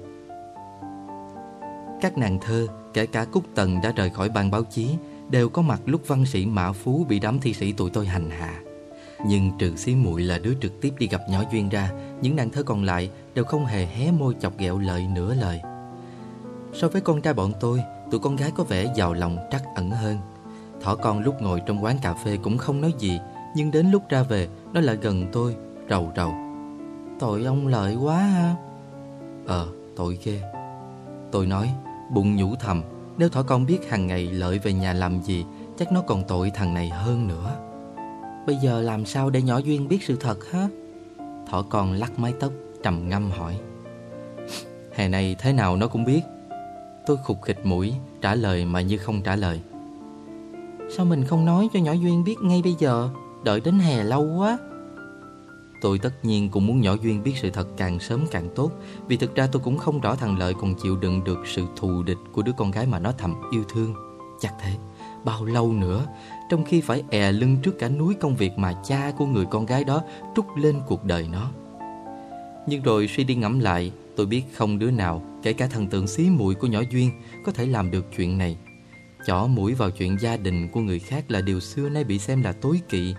Các nàng thơ, kể cả Cúc Tần đã rời khỏi ban báo chí, đều có mặt lúc văn sĩ Mã Phú bị đám thi sĩ tụi tôi hành hạ. Nhưng trừ xí muội là đứa trực tiếp đi gặp nhỏ Duyên ra, Những nàng thơ còn lại đều không hề hé môi chọc ghẹo lời nửa lời. So với con trai bọn tôi, Tụi con gái có vẻ giàu lòng, trắc ẩn hơn. Thỏ con lúc ngồi trong quán cà phê cũng không nói gì, Nhưng đến lúc ra về, Nó lại gần tôi, Rầu rầu. Tội ông lợi quá ha. Ờ tội ghê. Tôi nói, bụng nhủ thầm, Nếu thỏ con biết hàng ngày lợi về nhà làm gì, Chắc nó còn tội thằng này hơn nữa. Bây giờ làm sao để nhỏ Duyên biết sự thật hả? Thỏ con lắc mái tóc, trầm ngâm hỏi. Hè này thế nào nó cũng biết. Tôi khục khịch mũi, Trả lời mà như không trả lời. Sao mình không nói cho nhỏ Duyên biết ngay bây giờ? Đợi đến hè lâu quá. Tôi tất nhiên cũng muốn nhỏ Duyên biết sự thật càng sớm càng tốt, Vì thực ra tôi cũng không rõ thằng Lợi còn chịu đựng được sự thù địch của đứa con gái mà nó thầm yêu thương. Chắc thế. Bao lâu nữa trong khi phải è lưng trước cả núi công việc mà cha của người con gái đó trút lên cuộc đời nó. Nhưng rồi suy đi ngẫm lại, tôi biết không đứa nào, kể cả thần tượng xí muội của nhỏ Duyên, có thể làm được chuyện này. Chỏ mũi vào chuyện gia đình của người khác là điều xưa nay bị xem là tối kỵ.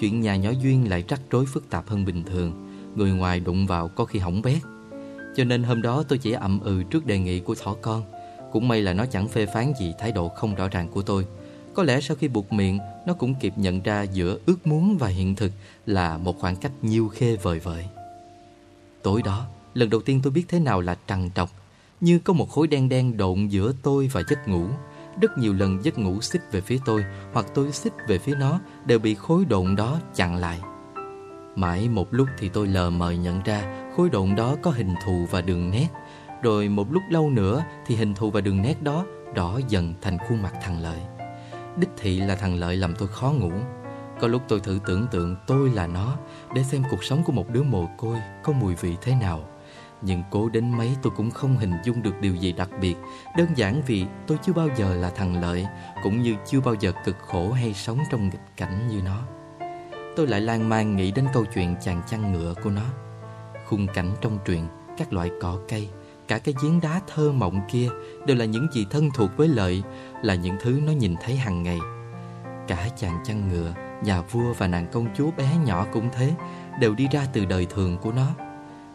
Chuyện nhà nhỏ Duyên lại rắc rối phức tạp hơn bình thường. Người ngoài đụng vào có khi hỏng bét. Cho nên hôm đó tôi chỉ ậm ừ trước đề nghị của thỏ con. Cũng may là nó chẳng phê phán gì thái độ không rõ ràng của tôi. Có lẽ sau khi buộc miệng, nó cũng kịp nhận ra giữa ước muốn và hiện thực là một khoảng cách nhiêu khê vời vợi. Tối đó, lần đầu tiên tôi biết thế nào là trằn trọc, như có một khối đen đen độn giữa tôi và giấc ngủ. Rất nhiều lần giấc ngủ xích về phía tôi hoặc tôi xích về phía nó đều bị khối độn đó chặn lại. Mãi một lúc thì tôi lờ mờ nhận ra khối độn đó có hình thù và đường nét. Rồi một lúc lâu nữa thì hình thù và đường nét đó đỏ dần thành khuôn mặt thằng Lợi. Đích thị là thằng Lợi làm tôi khó ngủ. Có lúc tôi thử tưởng tượng tôi là nó Để xem cuộc sống của một đứa mồ côi Có mùi vị thế nào. Nhưng cố đến mấy tôi cũng không hình dung được điều gì đặc biệt. Đơn giản vì tôi chưa bao giờ là thằng Lợi Cũng như chưa bao giờ cực khổ hay sống trong nghịch cảnh như nó. Tôi lại lan man nghĩ đến câu chuyện chàng chăn ngựa của nó. Khung cảnh trong truyện các loại cỏ cây, cả cái giếng đá thơ mộng kia đều là những gì thân thuộc với lợi, là những thứ nó nhìn thấy hàng ngày. Cả chàng chăn ngựa, nhà vua và nàng công chúa bé nhỏ cũng thế, đều đi ra từ đời thường của nó.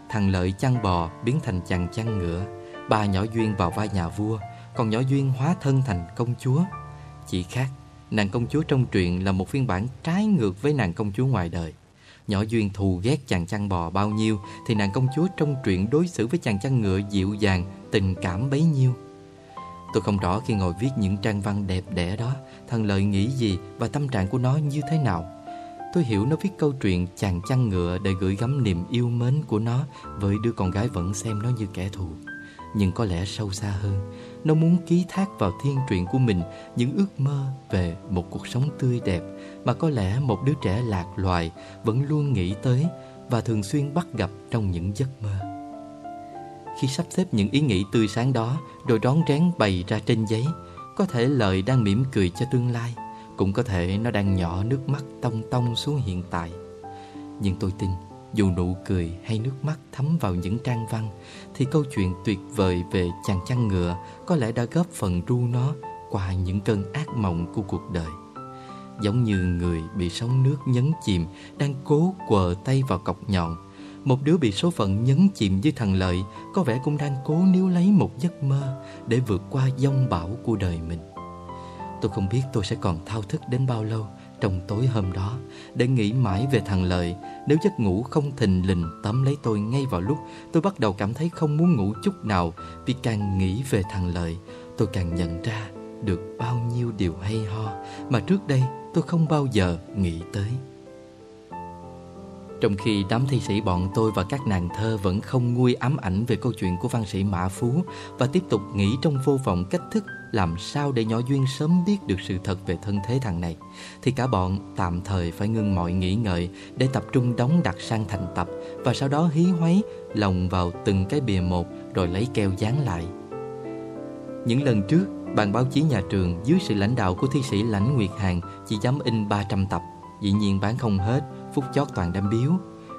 Thằng Lợi chăn bò biến thành chàng chăn ngựa, bà nhỏ Duyên vào vai nhà vua, còn nhỏ Duyên hóa thân thành công chúa. Chỉ khác, nàng công chúa trong truyện là một phiên bản trái ngược với nàng công chúa ngoài đời. Nhỏ Duyên thù ghét chàng chăn bò bao nhiêu Thì nàng công chúa trong truyện đối xử với chàng chăn ngựa dịu dàng Tình cảm bấy nhiêu Tôi không rõ khi ngồi viết những trang văn đẹp đẽ đó Thần lợi nghĩ gì và tâm trạng của nó như thế nào Tôi hiểu nó viết câu chuyện chàng chăn ngựa để gửi gắm niềm yêu mến của nó với đứa con gái vẫn xem nó như kẻ thù. Nhưng có lẽ sâu xa hơn, nó muốn ký thác vào thiên truyện của mình những ước mơ về một cuộc sống tươi đẹp mà có lẽ một đứa trẻ lạc loài vẫn luôn nghĩ tới và thường xuyên bắt gặp trong những giấc mơ. Khi sắp xếp những ý nghĩ tươi sáng đó rồi rón rén bày ra trên giấy, có thể lời đang mỉm cười cho tương lai, cũng có thể nó đang nhỏ nước mắt tông tông xuống hiện tại. Nhưng tôi tin, dù nụ cười hay nước mắt thấm vào những trang văn, thì câu chuyện tuyệt vời về chàng chăn ngựa có lẽ đã góp phần ru nó qua những cơn ác mộng của cuộc đời. Giống như người bị sóng nước nhấn chìm đang cố quờ tay vào cọc nhọn, một đứa bị số phận nhấn chìm dưới thằng Lợi có vẻ cũng đang cố níu lấy một giấc mơ để vượt qua dông bão của đời mình. Tôi không biết tôi sẽ còn thao thức đến bao lâu trong tối hôm đó, để nghĩ mãi về thằng Lợi nếu giấc ngủ không thình lình tóm lấy tôi ngay vào lúc tôi bắt đầu cảm thấy không muốn ngủ chút nào vì càng nghĩ về thằng Lợi tôi càng nhận ra được bao nhiêu điều hay ho mà trước đây tôi không bao giờ nghĩ tới. Trong khi đám thi sĩ bọn tôi và các nàng thơ vẫn không nguôi ám ảnh về câu chuyện của văn sĩ Mã Phú và tiếp tục nghĩ trong vô vọng cách thức làm sao để nhỏ Duyên sớm biết được sự thật về thân thế thằng này, thì cả bọn tạm thời phải ngưng mọi nghĩ ngợi để tập trung đóng đặt sang thành tập và sau đó hí hoáy lồng vào từng cái bìa một rồi lấy keo dán lại. Những lần trước, bàn báo chí nhà trường dưới sự lãnh đạo của thi sĩ Lãnh Nguyệt Hàng chỉ dám in 300 tập, dĩ nhiên bán không hết, phút chót toàn đem biếu.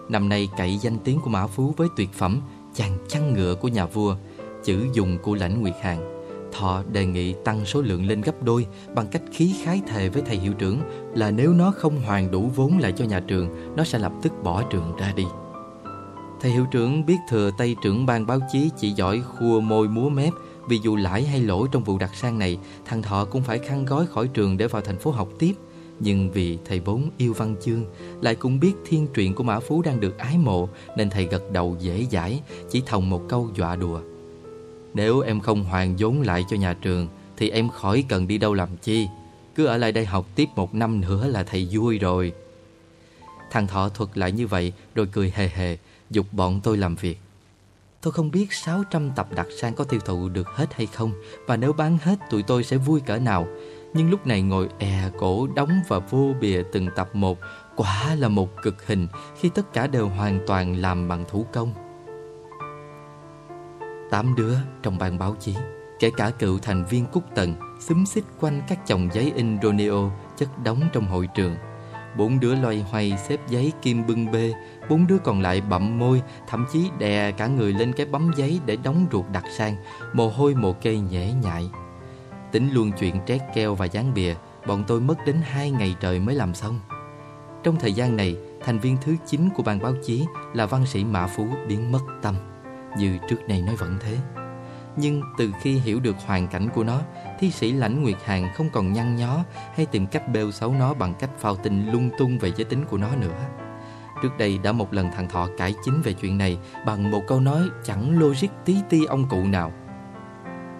Năm nay cậy danh tiếng của Mã Phú với tuyệt phẩm Chàng chăn ngựa của nhà vua, chữ dùng của Lãnh Nguyệt Hàng. Thọ đề nghị tăng số lượng lên gấp đôi bằng cách khí khái thề với thầy hiệu trưởng là nếu nó không hoàn đủ vốn lại cho nhà trường, nó sẽ lập tức bỏ trường ra đi. Thầy hiệu trưởng biết thừa tay trưởng ban báo chí chỉ giỏi khua môi múa mép vì dù lãi hay lỗ trong vụ đặt sang này, thằng Thọ cũng phải khăn gói khỏi trường để vào thành phố học tiếp. Nhưng vì thầy vốn yêu văn chương, lại cũng biết thiên truyện của Mã Phú đang được ái mộ, nên thầy gật đầu dễ dãi, chỉ thòng một câu dọa đùa. Nếu em không hoàn vốn lại cho nhà trường, thì em khỏi cần đi đâu làm chi. Cứ ở lại đây học tiếp một năm nữa là thầy vui rồi. Thằng Thọ thuật lại như vậy rồi cười hề hề, dục bọn tôi làm việc. Tôi không biết 600 tập đặc sang có tiêu thụ được hết hay không và nếu bán hết tụi tôi sẽ vui cỡ nào. Nhưng lúc này ngồi è cổ đóng và vô bìa từng tập một quả là một cực hình khi tất cả đều hoàn toàn làm bằng thủ công. Tám đứa trong ban báo chí, kể cả cựu thành viên Cúc Tần, xúm xích quanh các chồng giấy in Romeo chất đóng trong hội trường. Bốn đứa loay hoay xếp giấy kim bưng bê Bốn đứa còn lại bậm môi Thậm chí đè cả người lên cái bấm giấy Để đóng ruột đặt sang Mồ hôi mồ kê nhễ nhại Tính luôn chuyện trét keo và dán bìa Bọn tôi mất đến hai ngày trời mới làm xong Trong thời gian này Thành viên thứ 9 của ban báo chí Là văn sĩ Mã Phú biến mất tâm Như trước này nói vẫn thế nhưng từ khi hiểu được hoàn cảnh của nó, thi sĩ Lãnh Nguyệt hàn không còn nhăn nhó hay tìm cách bêu xấu nó bằng cách phao tin lung tung về giới tính của nó nữa. Trước đây đã một lần thằng Thọ cải chính về chuyện này bằng một câu nói chẳng logic tí ti ông cụ nào.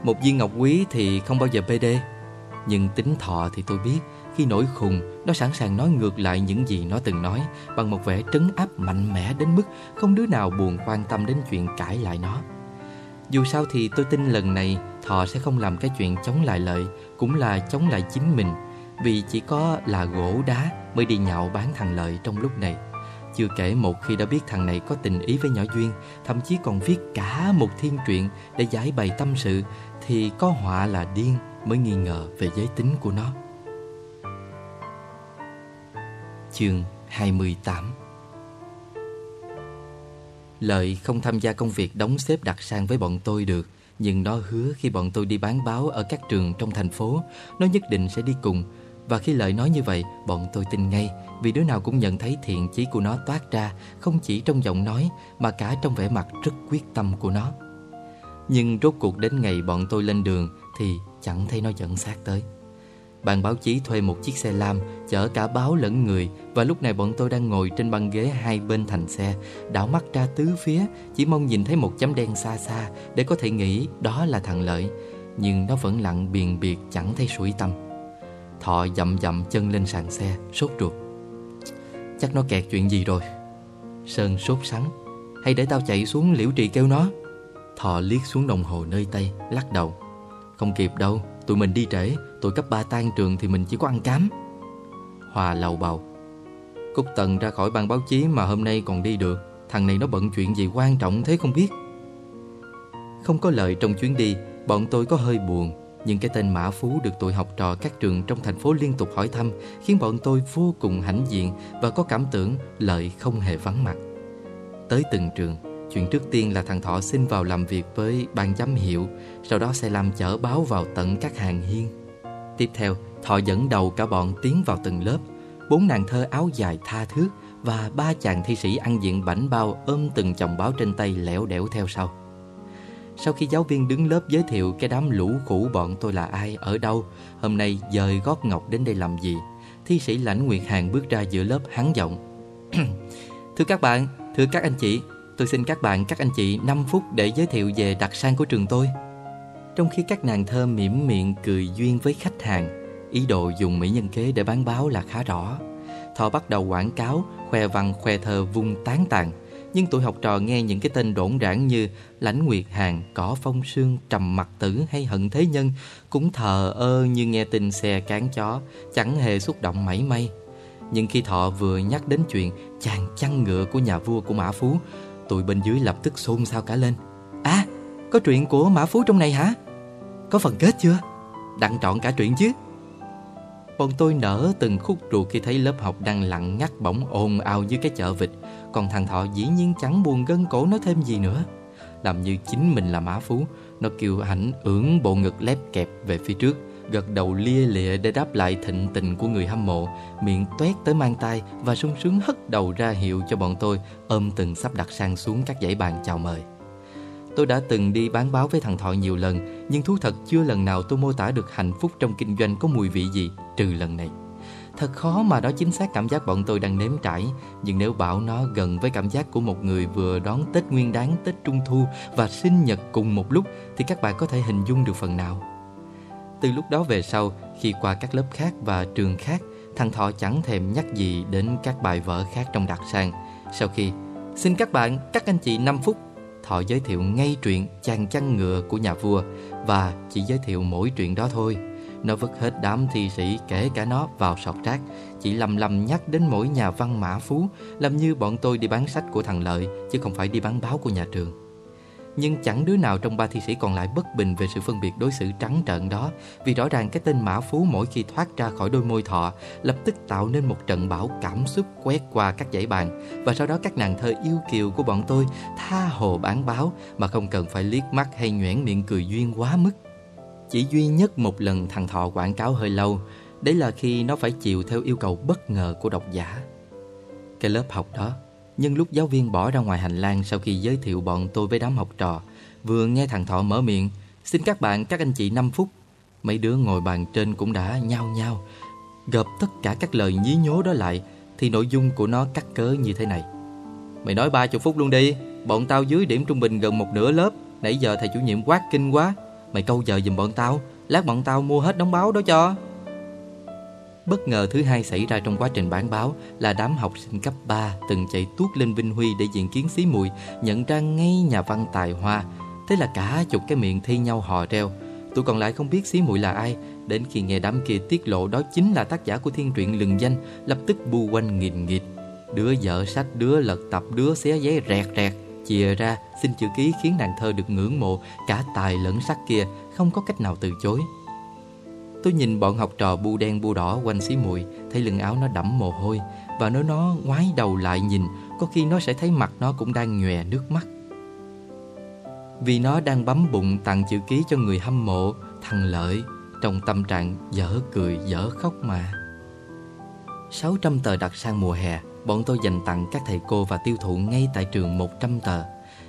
Một viên ngọc quý thì không bao giờ bê đê nhưng tính Thọ thì tôi biết khi nổi khùng, nó sẵn sàng nói ngược lại những gì nó từng nói bằng một vẻ trấn áp mạnh mẽ đến mức không đứa nào buồn quan tâm đến chuyện cãi lại nó. Dù sao thì tôi tin lần này Thọ sẽ không làm cái chuyện chống lại lợi Cũng là chống lại chính mình Vì chỉ có là gỗ đá Mới đi nhạo bán thằng lợi trong lúc này Chưa kể một khi đã biết thằng này có tình ý với nhỏ Duyên Thậm chí còn viết cả một thiên truyện Để giải bày tâm sự thì có họa là điên Mới nghi ngờ về giới tính của nó. Chương 28 Lợi không tham gia công việc đóng xếp đặt sang với bọn tôi được, Nhưng nó hứa khi bọn tôi đi bán báo ở các trường trong thành phố, Nó nhất định sẽ đi cùng. Và khi Lợi nói như vậy, bọn tôi tin ngay, Vì đứa nào cũng nhận thấy thiện chí của nó toát ra, Không chỉ trong giọng nói, Mà cả trong vẻ mặt rất quyết tâm của nó. Nhưng rốt cuộc đến ngày bọn tôi lên đường Thì chẳng thấy nó dẫn xác tới Ban báo chí thuê một chiếc xe lam chở cả báo lẫn người và lúc này bọn tôi đang ngồi trên băng ghế hai bên thành xe, đảo mắt ra tứ phía, chỉ mong nhìn thấy một chấm đen xa xa để có thể nghĩ đó là thằng Lợi. Nhưng nó vẫn lặng biền biệt chẳng thấy sủi tâm. Thọ dậm dậm chân lên sàn xe, sốt ruột. Chắc nó kẹt chuyện gì rồi. Sơn sốt sắng. Hay để tao chạy xuống liễu trì kêu nó. Thọ liếc xuống đồng hồ nơi tay, lắc đầu. Không kịp đâu, tụi mình đi trễ, tụi cấp 3 tan trường thì mình chỉ có ăn cám. Hòa lầu bầu. Cúc Tần ra khỏi ban báo chí mà hôm nay còn đi được, thằng này nó bận chuyện gì quan trọng thế không biết. Không có lợi trong chuyến đi, bọn tôi có hơi buồn, nhưng cái tên Mã Phú được tụi học trò các trường trong thành phố liên tục hỏi thăm khiến bọn tôi vô cùng hãnh diện và có cảm tưởng lợi không hề vắng mặt. Tới từng trường, Chuyện trước tiên là thằng Thọ xin vào làm việc với ban giám hiệu Sau đó sẽ làm chở báo vào tận các hàng hiên. Tiếp theo, Thọ dẫn đầu cả bọn tiến vào từng lớp. Bốn nàng thơ áo dài tha thước Và ba chàng thi sĩ ăn diện bảnh bao ôm từng chồng báo trên tay lẻo đẻo theo sau. Sau khi giáo viên đứng lớp giới thiệu cái đám lũ khủ bọn tôi là ai, ở đâu Hôm nay dời gót ngọc đến đây làm gì Thi sĩ Lãnh Nguyệt Hàng bước ra giữa lớp hắn giọng. Thưa các bạn, thưa các anh chị Tôi xin các bạn, các anh chị 5 phút để giới thiệu về đặc sản của trường tôi. Trong khi các nàng thơ mỉm miệng cười duyên với khách hàng, ý đồ dùng mỹ nhân kế để bán báo là khá rõ. Thọ bắt đầu quảng cáo, khoe văn khoe thơ vung tán tàn. Nhưng tụi học trò nghe những cái tên đổn rãng như Lãnh Nguyệt Hàng, Cỏ Phong Sương, Trầm Mặt Tử hay Hận Thế Nhân cũng thờ ơ như nghe tin xe cán chó, chẳng hề xúc động mảy may. Nhưng khi Thọ vừa nhắc đến chuyện chàng chăn ngựa của nhà vua của Mã Phú, Tụi bên dưới lập tức xôn xao cả lên. À có chuyện của Mã Phú trong này hả? Có phần kết chưa? Đặng trọn cả chuyện chứ? Bọn tôi nở từng khúc ruột khi thấy lớp học đang lặng ngắt bỗng ồn ào như cái chợ vịt. Còn thằng Thọ dĩ nhiên chẳng buồn gân cổ nói thêm gì nữa. Làm như chính mình là Mã Phú, Nó kêu hãnh ưỡn bộ ngực lép kẹp về phía trước gật đầu lia lịa để đáp lại thịnh tình của người hâm mộ, miệng toét tới mang tay và sung sướng hất đầu ra hiệu cho bọn tôi ôm từng sắp đặt sang xuống các dãy bàn chào mời. Tôi đã từng đi bán báo với thằng Thọ nhiều lần, nhưng thú thật chưa lần nào tôi mô tả được hạnh phúc trong kinh doanh có mùi vị gì trừ lần này. Thật khó mà đó chính xác cảm giác bọn tôi đang nếm trải Nhưng nếu bảo nó gần với cảm giác của một người vừa đón Tết Nguyên Đán, Tết Trung Thu và sinh nhật cùng một lúc Thì các bạn có thể hình dung được phần nào từ lúc đó về sau, khi qua các lớp khác và trường khác, thằng Thọ chẳng thèm nhắc gì đến các bài vở khác trong đặc sang. Sau khi, xin các bạn, các anh chị 5 phút, Thọ giới thiệu ngay truyện Chàng chăn ngựa của nhà vua và chỉ giới thiệu mỗi truyện đó thôi. Nó vứt hết đám thi sĩ kể cả nó vào sọt rác Chỉ lầm lầm nhắc đến mỗi nhà văn mã phú Làm như bọn tôi đi bán sách của thằng Lợi Chứ không phải đi bán báo của nhà trường nhưng chẳng đứa nào trong ba thi sĩ còn lại bất bình về sự phân biệt đối xử trắng trợn đó. Vì rõ ràng cái tên Mã Phú mỗi khi thoát ra khỏi đôi môi thọ, Lập tức tạo nên một trận bão cảm xúc quét qua các dãy bàn. Và sau đó các nàng thơ yêu kiều của bọn tôi tha hồ bán báo, Mà không cần phải liếc mắt hay nhoẻn miệng cười duyên quá mức. Chỉ duy nhất một lần thằng Thọ quảng cáo hơi lâu, Đấy là khi nó phải chịu theo yêu cầu bất ngờ của độc giả. Cái lớp học đó nhưng lúc giáo viên bỏ ra ngoài hành lang sau khi giới thiệu bọn tôi với đám học trò, vừa nghe thằng Thọ mở miệng, xin các bạn, các anh chị 5 phút. Mấy đứa ngồi bàn trên cũng đã nhao nhao, gộp tất cả các lời nhí nhố đó lại, thì nội dung của nó cắt cớ như thế này. Mày nói 30 phút luôn đi, bọn tao dưới điểm trung bình gần một nửa lớp, nãy giờ thầy chủ nhiệm quát kinh quá. Mày câu giờ giùm bọn tao, lát bọn tao mua hết đóng báo đó cho. Bất ngờ thứ hai xảy ra trong quá trình bán báo là đám học sinh cấp 3 từng chạy tuốt lên Vinh Huy để diện kiến xí mùi, nhận ra ngay nhà văn tài hoa. Thế là cả chục cái miệng thi nhau hò reo. Tụi còn lại không biết xí mùi là ai, đến khi nghe đám kia tiết lộ đó chính là tác giả của thiên truyện lừng danh, lập tức bu quanh nghìn nghịt. Đứa vợ sách, đứa lật tập, đứa xé giấy rẹt rẹt, chìa ra xin chữ ký khiến nàng thơ được ngưỡng mộ cả tài lẫn sắc kia không có cách nào từ chối. Tôi nhìn bọn học trò bu đen bu đỏ quanh xí muội Thấy lưng áo nó đẫm mồ hôi Và nếu nó ngoái đầu lại nhìn, Có khi nó sẽ thấy mặt nó cũng đang nhòe nước mắt. Vì nó đang bấm bụng tặng chữ ký cho người hâm mộ, Thằng Lợi, Trong tâm trạng dở cười, dở khóc mà. 600 tờ đặt sang mùa hè, Bọn tôi dành tặng các thầy cô và tiêu thụ ngay tại trường 100 tờ.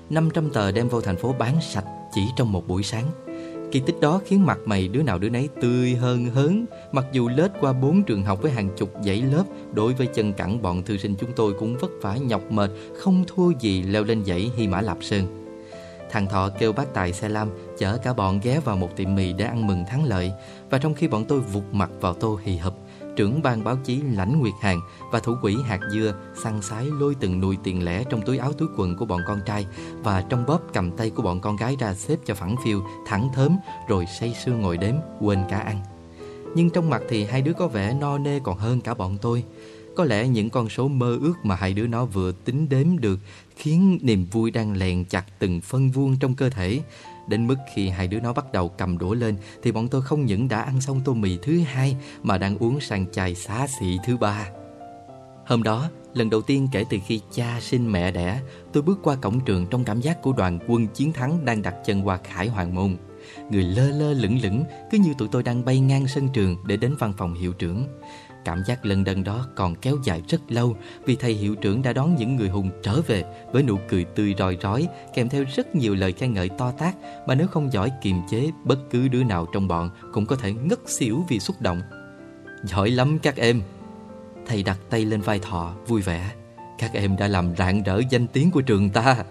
500 tờ đem vô thành phố bán sạch chỉ trong một buổi sáng. Kỳ tích đó khiến mặt mày đứa nào đứa nấy tươi hơn hớn. Mặc dù lết qua bốn trường học với hàng chục dãy lớp, Đối với chân cẳng bọn thư sinh chúng tôi cũng vất vả nhọc mệt, Không thua gì leo lên dãy Hy Mã Lạp Sơn. Thằng Thọ kêu bác Tài xe lam Chở cả bọn ghé vào một tiệm mì để ăn mừng thắng lợi, Và trong khi bọn tôi vụt mặt vào tô hì hụp trưởng ban báo chí Lãnh Nguyệt Hàn và thủ quỹ hạt dưa săn sái lôi từng nùi tiền lẻ trong túi áo túi quần của bọn con trai và trong bóp cầm tay của bọn con gái ra xếp cho phẳng phiu, thẳng thớm rồi say sưa ngồi đếm, quên cả ăn. Nhưng trong mặt thì hai đứa có vẻ no nê còn hơn cả bọn tôi. Có lẽ những con số mơ ước mà hai đứa nó vừa tính đếm được khiến niềm vui đang lèn chặt từng phân vuông trong cơ thể Đến mức khi hai đứa nó bắt đầu cầm đũa lên Thì bọn tôi không những đã ăn xong tô mì thứ hai Mà đang uống sang chai xá xị thứ ba. Hôm đó, lần đầu tiên kể từ khi cha sinh mẹ đẻ Tôi bước qua cổng trường trong cảm giác của đoàn quân chiến thắng Đang đặt chân qua Khải Hoàng Môn. Người lơ lơ lửng lửng Cứ như tụi tôi đang bay ngang sân trường Để đến văn phòng hiệu trưởng. Cảm giác lần đần đó còn kéo dài rất lâu vì thầy hiệu trưởng đã đón những người hùng trở về với nụ cười tươi rói rói, kèm theo rất nhiều lời khen ngợi to tát mà nếu không giỏi kiềm chế, bất cứ đứa nào trong bọn cũng có thể ngất xỉu vì xúc động. Giỏi lắm các em! Thầy đặt tay lên vai thọ, vui vẻ. Các em đã làm rạng rỡ danh tiếng của trường ta.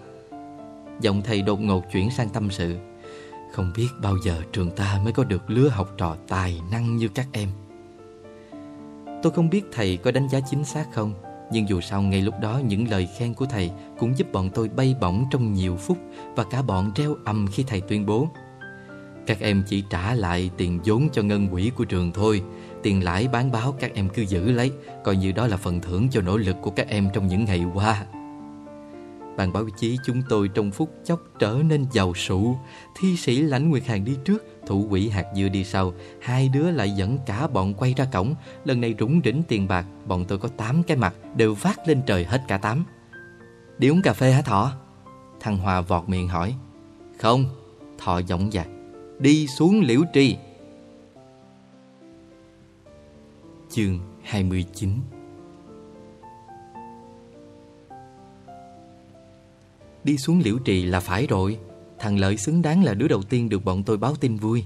Giọng thầy đột ngột chuyển sang tâm sự. Không biết bao giờ trường ta mới có được lứa học trò tài năng như các em. Tôi không biết thầy có đánh giá chính xác không, Nhưng dù sao ngay lúc đó những lời khen của thầy Cũng giúp bọn tôi bay bổng trong nhiều phút Và cả bọn reo ầm khi thầy tuyên bố. Các em chỉ trả lại tiền vốn cho ngân quỹ của trường thôi, Tiền lãi bán báo các em cứ giữ lấy, Coi như đó là phần thưởng cho nỗ lực của các em trong những ngày qua. Bàn báo chí chúng tôi trong phút chốc trở nên giàu sụ, Thi sĩ Lãnh Nguyệt Hàng đi trước Thủ quỹ hạt dưa đi sau, Hai đứa lại dẫn cả bọn quay ra cổng. Lần này rủng rỉnh tiền bạc, Bọn tôi có tám cái mặt, Đều vác lên trời hết cả tám. Đi uống cà phê hả Thọ? Thằng Hòa vọt miệng hỏi. Không, Thọ giọng dạc. Đi xuống liễu tri. Chương 29 Đi xuống liễu trì là phải rồi. Thằng Lợi xứng đáng là đứa đầu tiên được bọn tôi báo tin vui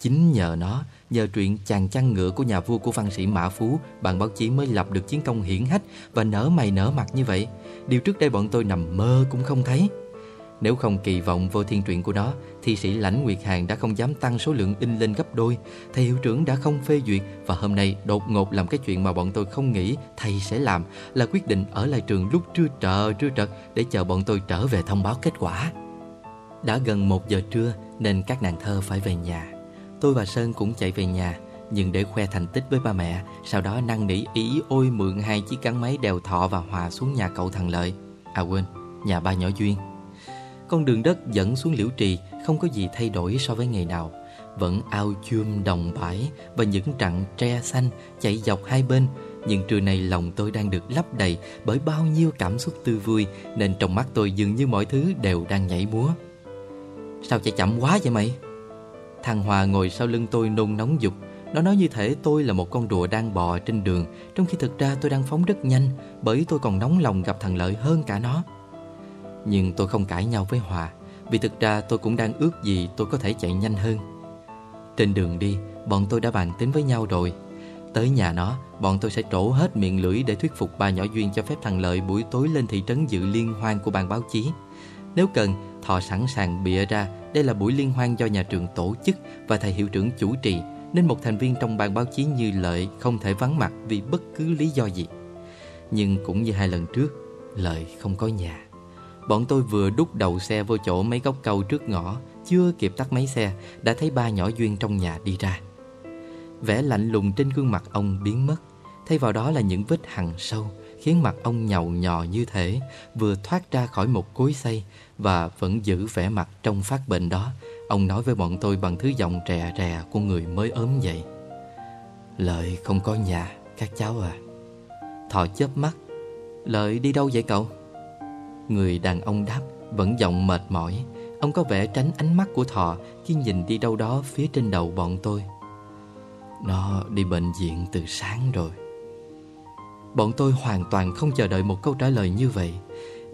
Chính nhờ nó, nhờ chuyện chàng chăn ngựa của nhà vua của văn sĩ Mã Phú Bạn báo chí mới lập được chiến công hiển hách và nở mày nở mặt như vậy Điều trước đây bọn tôi nằm mơ cũng không thấy nếu không kỳ vọng vô thiên truyện của nó, thi sĩ Lãnh Nguyệt Hàng đã không dám tăng số lượng in lên gấp đôi. Thầy hiệu trưởng đã không phê duyệt và hôm nay đột ngột làm cái chuyện mà bọn tôi không nghĩ thầy sẽ làm là quyết định ở lại trường lúc trưa trờ trưa trật để chờ bọn tôi trở về thông báo kết quả. Đã gần một giờ trưa nên các nàng thơ phải về nhà. Tôi và Sơn cũng chạy về nhà nhưng để khoe thành tích với ba mẹ, sau đó năn nỉ ý ôi mượn hai chiếc gắn máy đèo thọ và hòa xuống nhà cậu thằng Lợi. À quên, nhà ba nhỏ Duyên. Con đường đất dẫn xuống liễu trì không có gì thay đổi so với ngày nào. Vẫn ao chuông đồng bãi và những trặng tre xanh chạy dọc hai bên. Nhưng trưa này lòng tôi đang được lấp đầy bởi bao nhiêu cảm xúc tươi vui nên trong mắt tôi dường như mọi thứ đều đang nhảy múa. Sao chạy chậm quá vậy mày? Thằng Hòa ngồi sau lưng tôi nôn nóng dục. Nó nói như thể tôi là một con rùa đang bò trên đường, Trong khi thực ra tôi đang phóng rất nhanh, Bởi tôi còn nóng lòng gặp thằng Lợi hơn cả nó. Nhưng tôi không cãi nhau với Hòa, Vì thực ra tôi cũng đang ước gì tôi có thể chạy nhanh hơn. Trên đường đi, Bọn tôi đã bàn tính với nhau rồi. Tới nhà nó, Bọn tôi sẽ trổ hết miệng lưỡi Để thuyết phục bà nhỏ Duyên cho phép thằng Lợi Buổi tối lên thị trấn dự liên hoan của bàn báo chí. Nếu cần Thọ sẵn sàng bịa ra. Đây là buổi liên hoan do nhà trường tổ chức Và thầy hiệu trưởng chủ trì, Nên một thành viên trong ban báo chí như Lợi Không thể vắng mặt vì bất cứ lý do gì. Nhưng cũng như hai lần trước, Lợi không có nhà. Bọn tôi vừa đút đầu xe vô chỗ mấy gốc cầu trước ngõ, Chưa kịp tắt máy xe, Đã thấy ba nhỏ Duyên trong nhà đi ra. Vẻ lạnh lùng trên gương mặt ông biến mất. Thay vào đó là những vết hằn sâu, Khiến mặt ông nhầu nhò như thể Vừa thoát ra khỏi một cối xay và vẫn giữ vẻ mặt trong phát bệnh đó. Ông nói với bọn tôi bằng thứ giọng rè rè Của người mới ốm vậy. Lợi không có nhà, Các cháu à. Thọ chớp mắt. Lợi đi đâu vậy cậu? Người đàn ông đáp, Vẫn giọng mệt mỏi. Ông có vẻ tránh ánh mắt của thọ Khi nhìn đi đâu đó phía trên đầu bọn tôi. Nó đi bệnh viện từ sáng rồi. Bọn tôi hoàn toàn không chờ đợi một câu trả lời như vậy.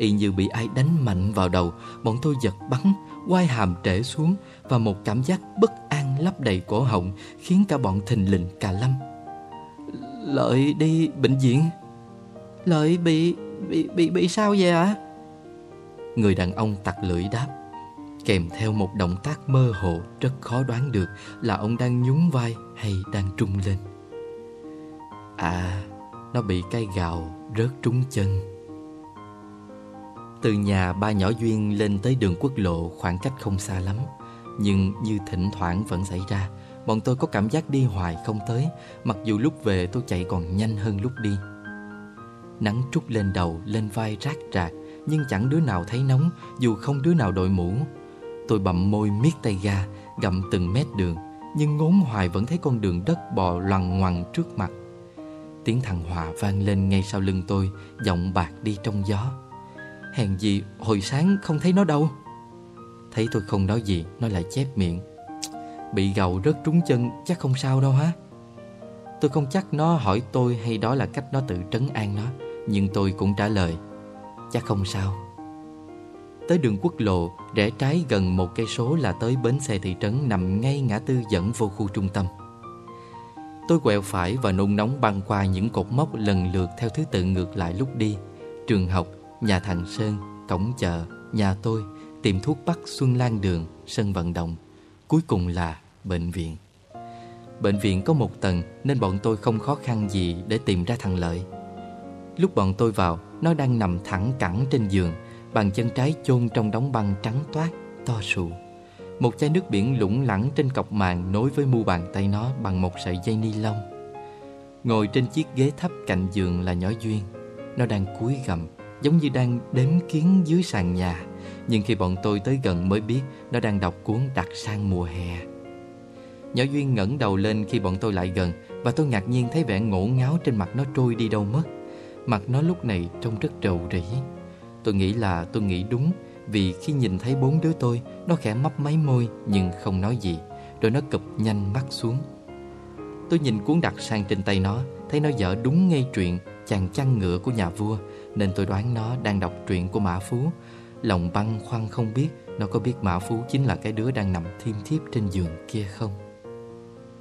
Y như bị ai đánh mạnh vào đầu. Bọn tôi giật bắn Quai hàm trễ xuống Và một cảm giác bất an lấp đầy cổ họng Khiến cả bọn thình lình cà lâm. Lợi đi, bệnh viện. Lợi bị bị bị bị sao vậy ạ? Người đàn ông tặc lưỡi đáp. Kèm theo một động tác mơ hồ Rất khó đoán được Là ông đang nhún vai hay đang trung lên. À Nó bị cây gào rớt trúng chân. Từ nhà ba nhỏ Duyên lên tới đường quốc lộ khoảng cách không xa lắm. Nhưng như thỉnh thoảng vẫn xảy ra Bọn tôi có cảm giác đi hoài không tới. Mặc dù lúc về tôi chạy còn nhanh hơn lúc đi. Nắng trút lên đầu, lên vai rát rạc Nhưng chẳng đứa nào thấy nóng Dù không đứa nào đội mũ. Tôi bậm môi miết tay ga Gặm từng mét đường Nhưng ngốn hoài vẫn thấy con đường đất bò loằng ngoằng trước mặt. Tiếng thằng Hòa vang lên ngay sau lưng tôi Giọng bạc đi trong gió. Hèn gì hồi sáng không thấy nó đâu. Thấy tôi không nói gì Nó lại chép miệng. Bị gầu rớt trúng chân chắc không sao đâu hả? Tôi không chắc nó hỏi tôi hay đó là cách nó tự trấn an nó Nhưng tôi cũng trả lời Chắc không sao. Tới đường quốc lộ Rẽ trái gần một cây số là tới bến xe thị trấn Nằm ngay ngã tư dẫn vô khu trung tâm. Tôi quẹo phải và nôn nóng băng qua những cột mốc lần lượt theo thứ tự ngược lại lúc đi Trường học, nhà thằng Sơn, cổng chợ, nhà tôi, tiệm thuốc bắc Xuân Lan Đường, sân vận động. Cuối cùng là bệnh viện. Bệnh viện có một tầng nên bọn tôi không khó khăn gì để tìm ra thằng Lợi. Lúc bọn tôi vào, nó đang nằm thẳng cẳng trên giường Bàn chân trái chôn trong đống băng trắng toát, to sụ Một chai nước biển lủng lẳng trên cọc màn nối với mu bàn tay nó bằng một sợi dây ni lông. Ngồi trên chiếc ghế thấp cạnh giường là nhỏ Duyên. Nó đang cúi gầm, giống như đang đếm kiến dưới sàn nhà. Nhưng khi bọn tôi tới gần mới biết nó đang đọc cuốn đặt sang mùa hè. Nhỏ Duyên ngẩng đầu lên khi bọn tôi lại gần Và tôi ngạc nhiên thấy vẻ ngổ ngáo trên mặt nó trôi đi đâu mất. Mặt nó lúc này trông rất rầu rĩ. Tôi nghĩ là tôi nghĩ đúng, Vì khi nhìn thấy bốn đứa tôi, Nó khẽ mấp máy môi nhưng không nói gì, Rồi nó cụp nhanh mắt xuống. Tôi nhìn cuốn đặt sang trên tay nó, Thấy nó dở đúng ngay chuyện Chàng chăn ngựa của nhà vua nên tôi đoán nó đang đọc truyện của Mã Phú. Lòng băng khoăn không biết Nó có biết Mã Phú chính là cái đứa đang nằm thiêm thiếp trên giường kia không.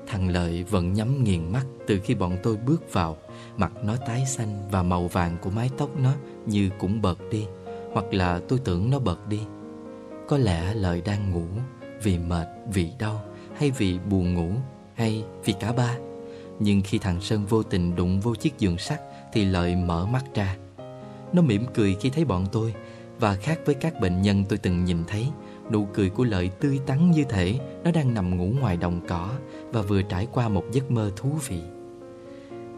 Thằng Lợi vẫn nhắm nghiền mắt từ khi bọn tôi bước vào. Mặt nó tái xanh và màu vàng của mái tóc nó như cũng bật đi Hoặc là tôi tưởng nó bật đi. Có lẽ Lợi đang ngủ vì mệt, vì đau Hay vì buồn ngủ hay vì cả ba. Nhưng khi thằng Sơn vô tình đụng vô chiếc giường sắt Thì Lợi mở mắt ra. Nó mỉm cười khi thấy bọn tôi. Và khác với các bệnh nhân tôi từng nhìn thấy, Nụ cười của Lợi tươi tắn như thể Nó đang nằm ngủ ngoài đồng cỏ Và vừa trải qua một giấc mơ thú vị.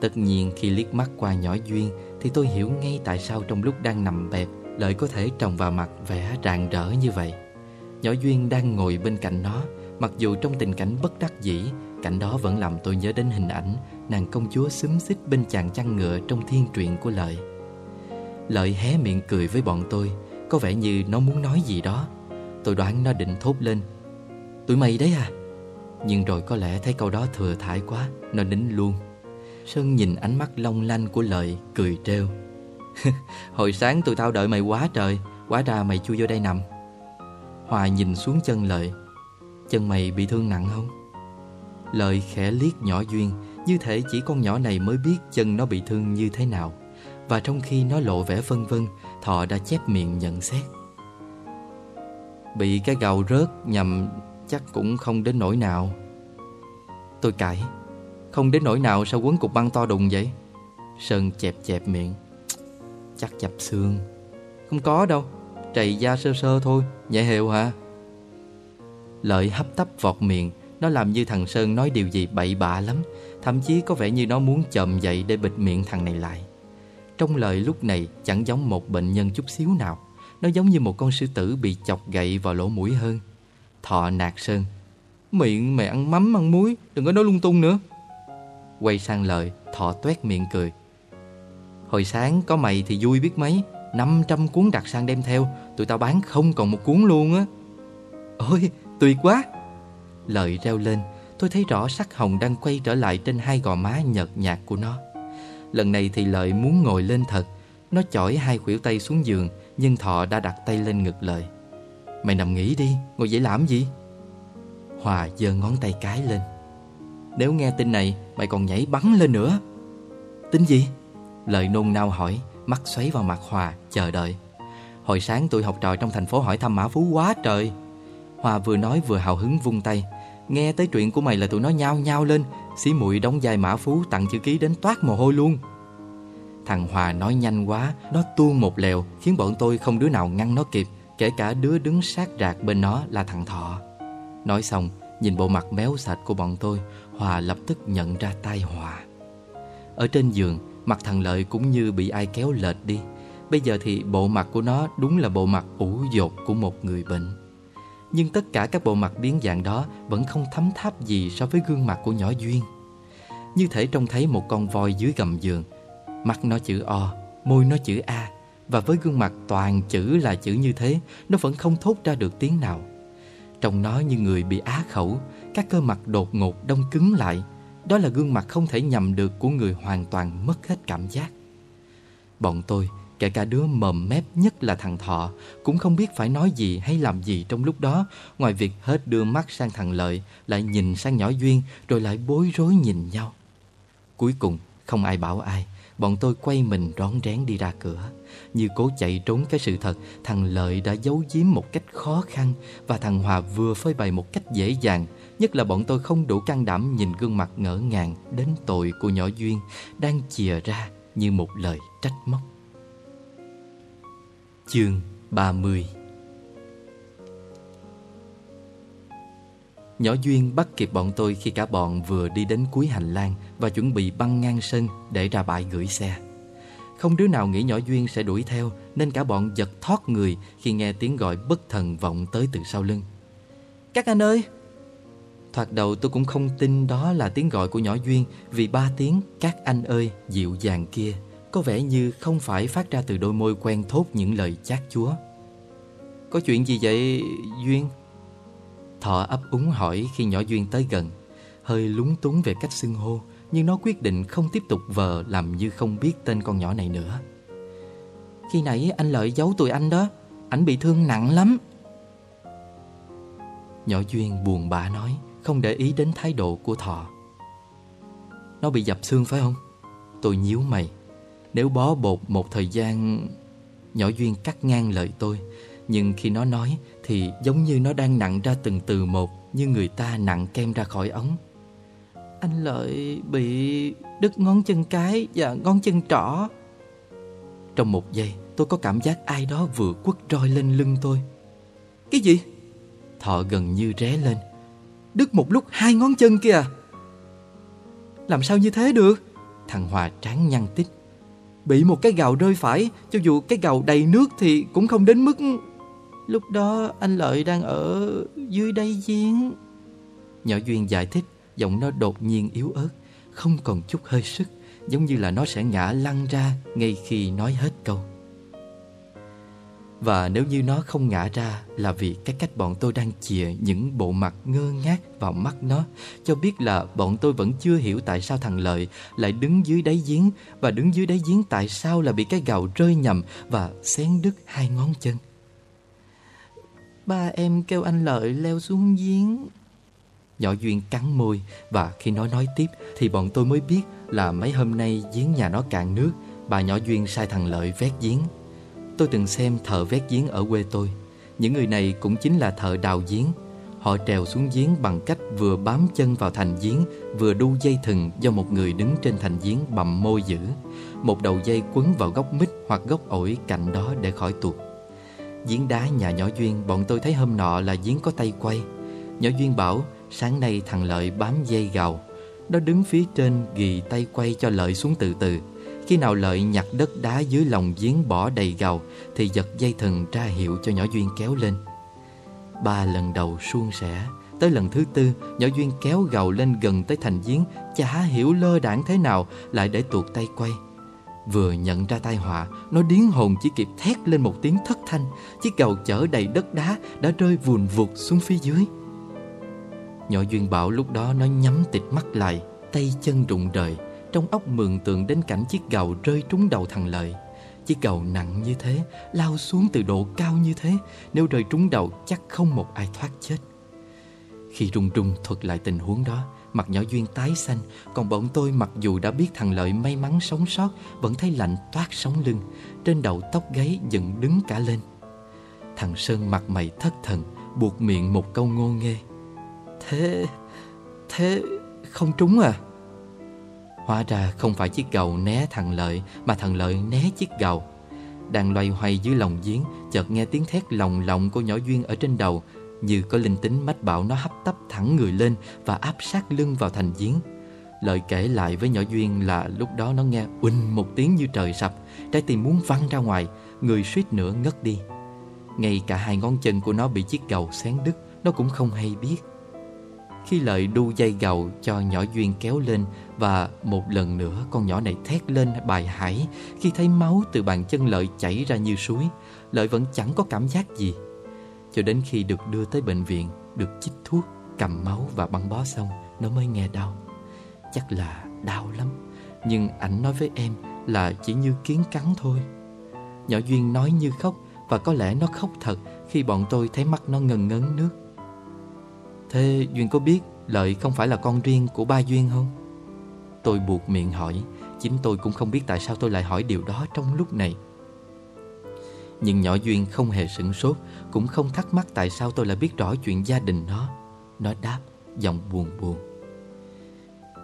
Tất nhiên, khi liếc mắt qua nhỏ Duyên, Thì tôi hiểu ngay tại sao trong lúc đang nằm bẹp, Lợi có thể trồng vào mặt vẻ rạng rỡ như vậy. Nhỏ Duyên đang ngồi bên cạnh nó, Mặc dù trong tình cảnh bất đắc dĩ, Cảnh đó vẫn làm tôi nhớ đến hình ảnh Nàng công chúa xúm xích bên chàng chăn ngựa Trong thiên truyện của Lợi. Lợi hé miệng cười với bọn tôi, Có vẻ như nó muốn nói gì đó. Tôi đoán nó định thốt lên. Tụi mày đấy à? Nhưng rồi có lẽ thấy câu đó thừa thải quá, Nó nín luôn. Sơn nhìn ánh mắt long lanh của Lợi, Cười trêu. Hồi sáng tụi tao đợi mày quá trời, Quá ra mày chui vô đây nằm. Hòa nhìn xuống chân Lợi. Chân mày bị thương nặng không? Lợi khẽ liếc nhỏ Duyên, Như thể chỉ con nhỏ này mới biết chân nó bị thương như thế nào. Và trong khi nó lộ vẻ vân vân, Thọ đã chép miệng nhận xét. Bị cái gầu rớt nhầm chắc cũng không đến nỗi nào. Tôi cãi, Không đến nỗi nào sao quấn cục băng to đùng vậy? Sơn chẹp chẹp miệng, Chắc chập xương. Không có đâu, Trầy da sơ sơ thôi, Nhẹ hiệu hả? Lợi hấp tấp vọt miệng, Nó làm như thằng Sơn nói điều gì bậy bạ lắm, Thậm chí có vẻ như nó muốn chậm dậy Để bịt miệng thằng này lại. Trong lời lúc này, chẳng giống một bệnh nhân chút xíu nào. Nó giống như một con sư tử Bị chọc gậy vào lỗ mũi hơn. Thọ nạt Sơn, Miệng mày ăn mắm, ăn muối, Đừng có nói lung tung nữa. Quay sang lời, Thọ tuét miệng cười. Hồi sáng có mày thì vui biết mấy 500 cuốn đặt sang đem theo, Tụi tao bán không còn một cuốn luôn á. Ôi, tuyệt quá! Lợi reo lên, Tôi thấy rõ sắc hồng đang quay trở lại trên hai gò má nhợt nhạt của nó. Lần này thì Lợi muốn ngồi lên thật. Nó chỏi hai khuỷu tay xuống giường, Nhưng Thọ đã đặt tay lên ngực Lợi. Mày nằm nghỉ đi, Ngồi dậy làm gì? Hòa giơ ngón tay cái lên. Nếu nghe tin này, Mày còn nhảy bắn lên nữa. Tin gì? Lợi nôn nao hỏi, Mắt xoáy vào mặt Hòa, chờ đợi. Hồi sáng tụi học trò trong thành phố hỏi thăm Mã Phú quá trời. Hòa vừa nói vừa hào hứng vung tay. Nghe tới chuyện của mày là tụi nó nhao nhao lên Xí muội đóng vai Mã Phú tặng chữ ký đến toát mồ hôi luôn. Thằng Hòa nói nhanh quá, Nó tuôn một lèo, Khiến bọn tôi không đứa nào ngăn nó kịp, Kể cả đứa đứng sát rạc bên nó là thằng Thọ. Nói xong, Nhìn bộ mặt méo sạch của bọn tôi, Hòa lập tức nhận ra tai họa Ở trên giường, Mặt thằng Lợi cũng như bị ai kéo lệch đi. Bây giờ thì bộ mặt của nó đúng là bộ mặt ủ dột của một người bệnh. Nhưng tất cả các bộ mặt biến dạng đó Vẫn không thấm tháp gì so với gương mặt của nhỏ Duyên. Như thể trông thấy một con voi dưới gầm giường. Mắt nó chữ O, môi nó chữ A Và với gương mặt toàn chữ là chữ như thế Nó vẫn không thốt ra được tiếng nào. Trông nó như người bị á khẩu Các cơ mặt đột ngột đông cứng lại. Đó là gương mặt không thể nhầm được Của người hoàn toàn mất hết cảm giác. Bọn tôi Kể cả đứa mầm mép nhất là thằng Thọ Cũng không biết phải nói gì hay làm gì trong lúc đó. Ngoài việc hết đưa mắt sang thằng Lợi, Lại nhìn sang nhỏ Duyên, Rồi lại bối rối nhìn nhau. Cuối cùng, không ai bảo ai, Bọn tôi quay mình rón rén đi ra cửa. Như cố chạy trốn cái sự thật, Thằng Lợi đã giấu giếm một cách khó khăn Và thằng Hòa vừa phơi bày một cách dễ dàng. Nhất là bọn tôi không đủ can đảm Nhìn gương mặt ngỡ ngàng Đến tội của nhỏ Duyên Đang chìa ra như một lời trách móc. Chương 30 Nhỏ Duyên bắt kịp bọn tôi khi cả bọn vừa đi đến cuối hành lang và chuẩn bị băng ngang sân để ra bãi gửi xe. Không đứa nào nghĩ nhỏ Duyên sẽ đuổi theo, nên cả bọn giật thoát người khi nghe tiếng gọi bất thần vọng tới từ sau lưng. Các anh ơi! Thoạt đầu tôi cũng không tin đó là tiếng gọi của nhỏ Duyên vì ba tiếng các anh ơi dịu dàng kia có vẻ như không phải phát ra từ đôi môi quen thốt những lời chát chúa. Có chuyện gì vậy, Duyên? Thọ ấp úng hỏi khi nhỏ Duyên tới gần Hơi lúng túng về cách xưng hô, Nhưng nó quyết định không tiếp tục vờ Làm như không biết tên con nhỏ này nữa Khi nãy anh Lợi giấu tụi anh đó, ảnh bị thương nặng lắm Nhỏ Duyên buồn bã nói, Không để ý đến thái độ của Thọ Nó bị dập xương phải không? Tôi nhíu mày nếu bó bột một thời gian, Nhỏ Duyên cắt ngang lời tôi. Nhưng khi nó nói thì giống như nó đang nặng ra từng từ một, Như người ta nặng kem ra khỏi ống. Anh Lợi bị đứt ngón chân cái và ngón chân trỏ. Trong một giây, tôi có cảm giác ai đó vừa quất roi lên lưng tôi. Cái gì? Thọ gần như ré lên. Đứt một lúc hai ngón chân kìa. Làm sao như thế được? Thằng Hòa tráng nhăn tích Bị một cái gào rơi phải. Cho dù cái gào đầy nước thì cũng không đến mức Lúc đó anh Lợi đang ở dưới đáy giếng. Nhỏ Duyên giải thích Giọng nó đột nhiên yếu ớt Không còn chút hơi sức Giống như là nó sẽ ngã lăn ra Ngay khi nói hết câu và nếu như nó không ngã ra Là vì cái cách bọn tôi đang chìa Những bộ mặt ngơ ngác vào mắt nó. Cho biết là bọn tôi vẫn chưa hiểu Tại sao thằng Lợi lại đứng dưới đáy giếng Và đứng dưới đáy giếng tại sao là bị cái gạo rơi nhầm Và xén đứt hai ngón chân. Ba em kêu anh Lợi leo xuống giếng. Nhỏ Duyên cắn môi Và khi nó nói tiếp Thì bọn tôi mới biết là mấy hôm nay giếng nhà nó cạn nước. Bà nhỏ Duyên sai thằng Lợi vét giếng. Tôi từng xem thợ vét giếng ở quê tôi. Những người này cũng chính là thợ đào giếng. Họ trèo xuống giếng bằng cách vừa bám chân vào thành giếng, Vừa đu dây thừng do một người đứng trên thành giếng bầm môi giữ. Một đầu dây quấn vào gốc mít hoặc gốc ổi cạnh đó để khỏi tuột. Giếng đá nhà nhỏ Duyên, bọn tôi thấy hôm nọ là giếng có tay quay. Nhỏ Duyên bảo, sáng nay thằng Lợi bám dây gầu Nó đứng phía trên ghi tay quay cho Lợi xuống từ từ. Khi nào Lợi nhặt đất đá dưới lòng giếng bỏ đầy gầu, Thì giật dây thừng ra hiệu cho nhỏ Duyên kéo lên. Ba lần đầu suôn sẻ, Tới lần thứ tư, Nhỏ Duyên kéo gầu lên gần tới thành giếng, Chả hiểu lơ đảng thế nào, Lại để tuột tay quay. Vừa nhận ra tai họa, Nó điến hồn chỉ kịp thét lên một tiếng thất thanh. Chiếc gầu chở đầy đất đá Đã rơi vùn vụt xuống phía dưới. Nhỏ Duyên Bảo lúc đó nó nhắm tịt mắt lại, Tay chân rụng rời. Trong óc mường tượng đến cảnh chiếc gầu rơi trúng đầu thằng Lợi. Chiếc gầu nặng như thế, Lao xuống từ độ cao như thế, Nếu rơi trúng đầu chắc không một ai thoát chết. Khi rung rung thuật lại tình huống đó, Mặt nhỏ Duyên tái xanh, Còn bọn tôi mặc dù đã biết thằng Lợi may mắn sống sót, Vẫn thấy lạnh toát sống lưng, Trên đầu tóc gáy dựng đứng cả lên. Thằng Sơn mặt mày thất thần, Buộc miệng một câu ngô nghê. Thế... thế... không trúng à? Hóa ra không phải chiếc gầu né thằng Lợi, Mà thằng Lợi né chiếc gầu. Đang loay hoay dưới lòng giếng, Chợt nghe tiếng thét lồng lộng của nhỏ Duyên ở trên đầu, Như có linh tính mách bảo nó hấp tấp thẳng người lên Và áp sát lưng vào thành giếng. Lợi kể lại với nhỏ Duyên là lúc đó nó nghe uỳnh một tiếng như trời sập, Trái tim muốn văng ra ngoài, Người suýt nữa ngất đi. Ngay cả hai ngón chân của nó bị chiếc gầu xén đứt, Nó cũng không hay biết. Khi lợi đu dây gầu cho nhỏ Duyên kéo lên và một lần nữa con nhỏ này thét lên bài hải Khi thấy máu từ bàn chân lợi chảy ra như suối. Lợi vẫn chẳng có cảm giác gì. Cho đến khi được đưa tới bệnh viện Được chích thuốc, cầm máu và băng bó xong Nó mới nghe đau. Chắc là đau lắm Nhưng ảnh nói với em là chỉ như kiến cắn thôi. Nhỏ Duyên nói như khóc Và có lẽ nó khóc thật Khi bọn tôi thấy mắt nó ngần ngấn nước. Thế Duyên có biết Lợi không phải là con riêng của ba Duyên không? Tôi buộc miệng hỏi. Chính tôi cũng không biết tại sao tôi lại hỏi điều đó trong lúc này. Nhưng nhỏ Duyên không hề sửng sốt, Cũng không thắc mắc tại sao tôi lại biết rõ chuyện gia đình nó. Nó đáp, giọng buồn buồn.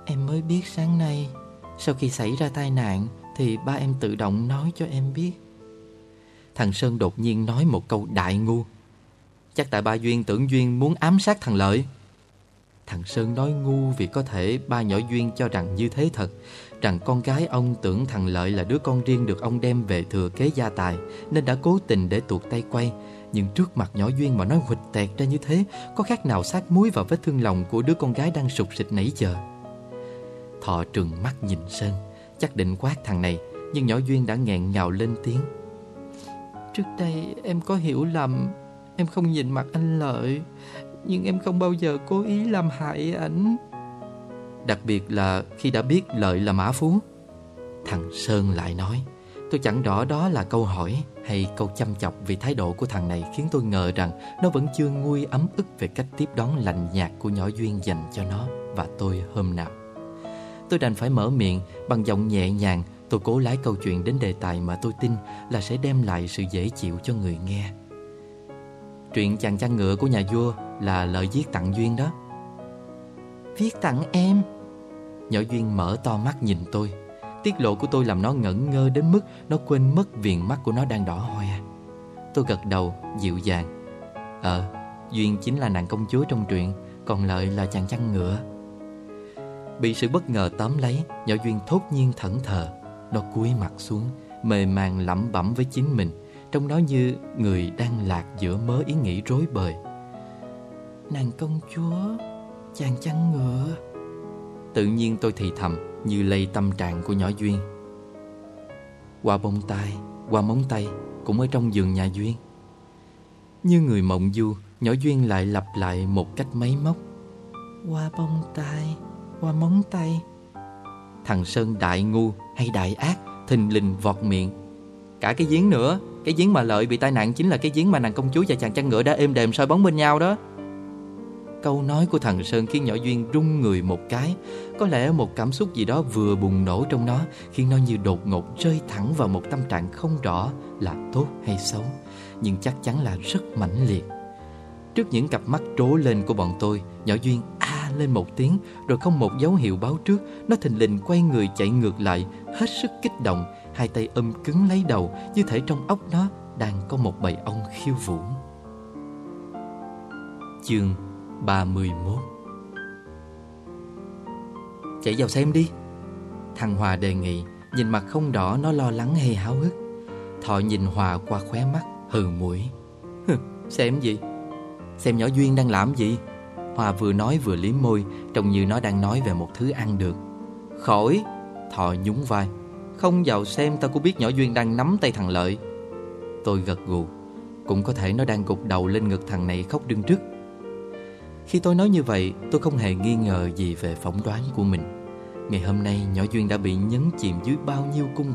Em mới biết sáng nay, Sau khi xảy ra tai nạn, Thì ba em tự động nói cho em biết. Thằng Sơn đột nhiên nói một câu đại ngu. Chắc tại ba Duyên tưởng Duyên muốn ám sát thằng Lợi. Thằng Sơn nói ngu vì có thể ba nhỏ Duyên cho rằng như thế thật, Rằng con gái ông tưởng thằng Lợi là đứa con riêng được ông đem về thừa kế gia tài, Nên đã cố tình để tuột tay quay. Nhưng trước mặt nhỏ Duyên mà nói huỵch tẹt ra như thế, Có khác nào sát muối vào vết thương lòng của đứa con gái đang sụp sịch nãy giờ? Thọ trừng mắt nhìn Sơn, Chắc định quát thằng này, Nhưng nhỏ Duyên đã nghẹn ngào lên tiếng. Trước đây em có hiểu lầm, Em không nhìn mặt anh Lợi nhưng em không bao giờ cố ý làm hại ảnh Đặc biệt là khi đã biết Lợi là mã phú Thằng Sơn lại nói, Tôi chẳng rõ đó là câu hỏi hay câu chăm chọc vì thái độ của thằng này khiến tôi ngờ rằng nó vẫn chưa nguôi ấm ức về cách tiếp đón lạnh nhạt của nhỏ Duyên dành cho nó và tôi hôm nào. Tôi đành phải mở miệng bằng giọng nhẹ nhàng, tôi cố lái câu chuyện đến đề tài mà tôi tin là sẽ đem lại sự dễ chịu cho người nghe. Chuyện chàng chăn ngựa của nhà vua là lời viết tặng Duyên đó. Viết tặng em? Nhỏ Duyên mở to mắt nhìn tôi. Tiết lộ của tôi làm nó ngẩn ngơ đến mức Nó quên mất viền mắt của nó đang đỏ hoe. Tôi gật đầu dịu dàng. Ờ Duyên chính là nàng công chúa trong truyện Còn Lợi là chàng chăn ngựa. Bị sự bất ngờ tóm lấy Nhỏ Duyên thốt nhiên thẫn thờ. Nó cúi mặt xuống Mề màng lẩm bẩm với chính mình Trông nó như người đang lạc giữa mớ ý nghĩ rối bời. Nàng công chúa Chàng chăn ngựa. Tự nhiên tôi thì thầm Như lây tâm trạng của nhỏ Duyên. Qua bông tai Qua móng tay Cũng ở trong giường nhà Duyên. Như người mộng du Nhỏ Duyên lại lặp lại một cách máy móc. Qua bông tai Qua móng tay. Thằng Sơn đại ngu hay đại ác Thình lình vọt miệng. Cả cái giếng nữa cái giếng mà lợi bị tai nạn chính là cái giếng mà nàng công chúa và chàng chăn ngựa đã êm đềm soi bóng bên nhau đó. Câu nói của thằng Sơn khiến nhỏ Duyên rung người một cái. Có lẽ một cảm xúc gì đó vừa bùng nổ trong nó, Khiến nó như đột ngột rơi thẳng vào một tâm trạng không rõ là tốt hay xấu, Nhưng chắc chắn là rất mãnh liệt. Trước những cặp mắt trố lên của bọn tôi, Nhỏ Duyên a lên một tiếng, Rồi không một dấu hiệu báo trước, Nó thình lình quay người chạy ngược lại, Hết sức kích động Hai tay ôm cứng lấy đầu, Như thể trong óc nó Đang có một bầy ong khiêu vũ. Chương 31 Chạy vào xem đi. Thằng Hòa đề nghị, Nhìn mặt không đỏ, nó lo lắng hay háo hức. Thọ nhìn Hòa qua khóe mắt, Hừ mũi. Xem gì? Xem nhỏ Duyên đang làm gì? Hòa vừa nói vừa liếm môi, Trông như nó đang nói về một thứ ăn được. Khỏi! Thọ nhún vai. Không vào xem tao cũng biết nhỏ Duyên đang nắm tay thằng Lợi. Tôi gật gù. Cũng có thể nó đang gục đầu lên ngực thằng này khóc đương trước. Khi tôi nói như vậy, Tôi không hề nghi ngờ gì về phỏng đoán của mình. Ngày hôm nay, nhỏ Duyên đã bị nhấn chìm dưới bao nhiêu cung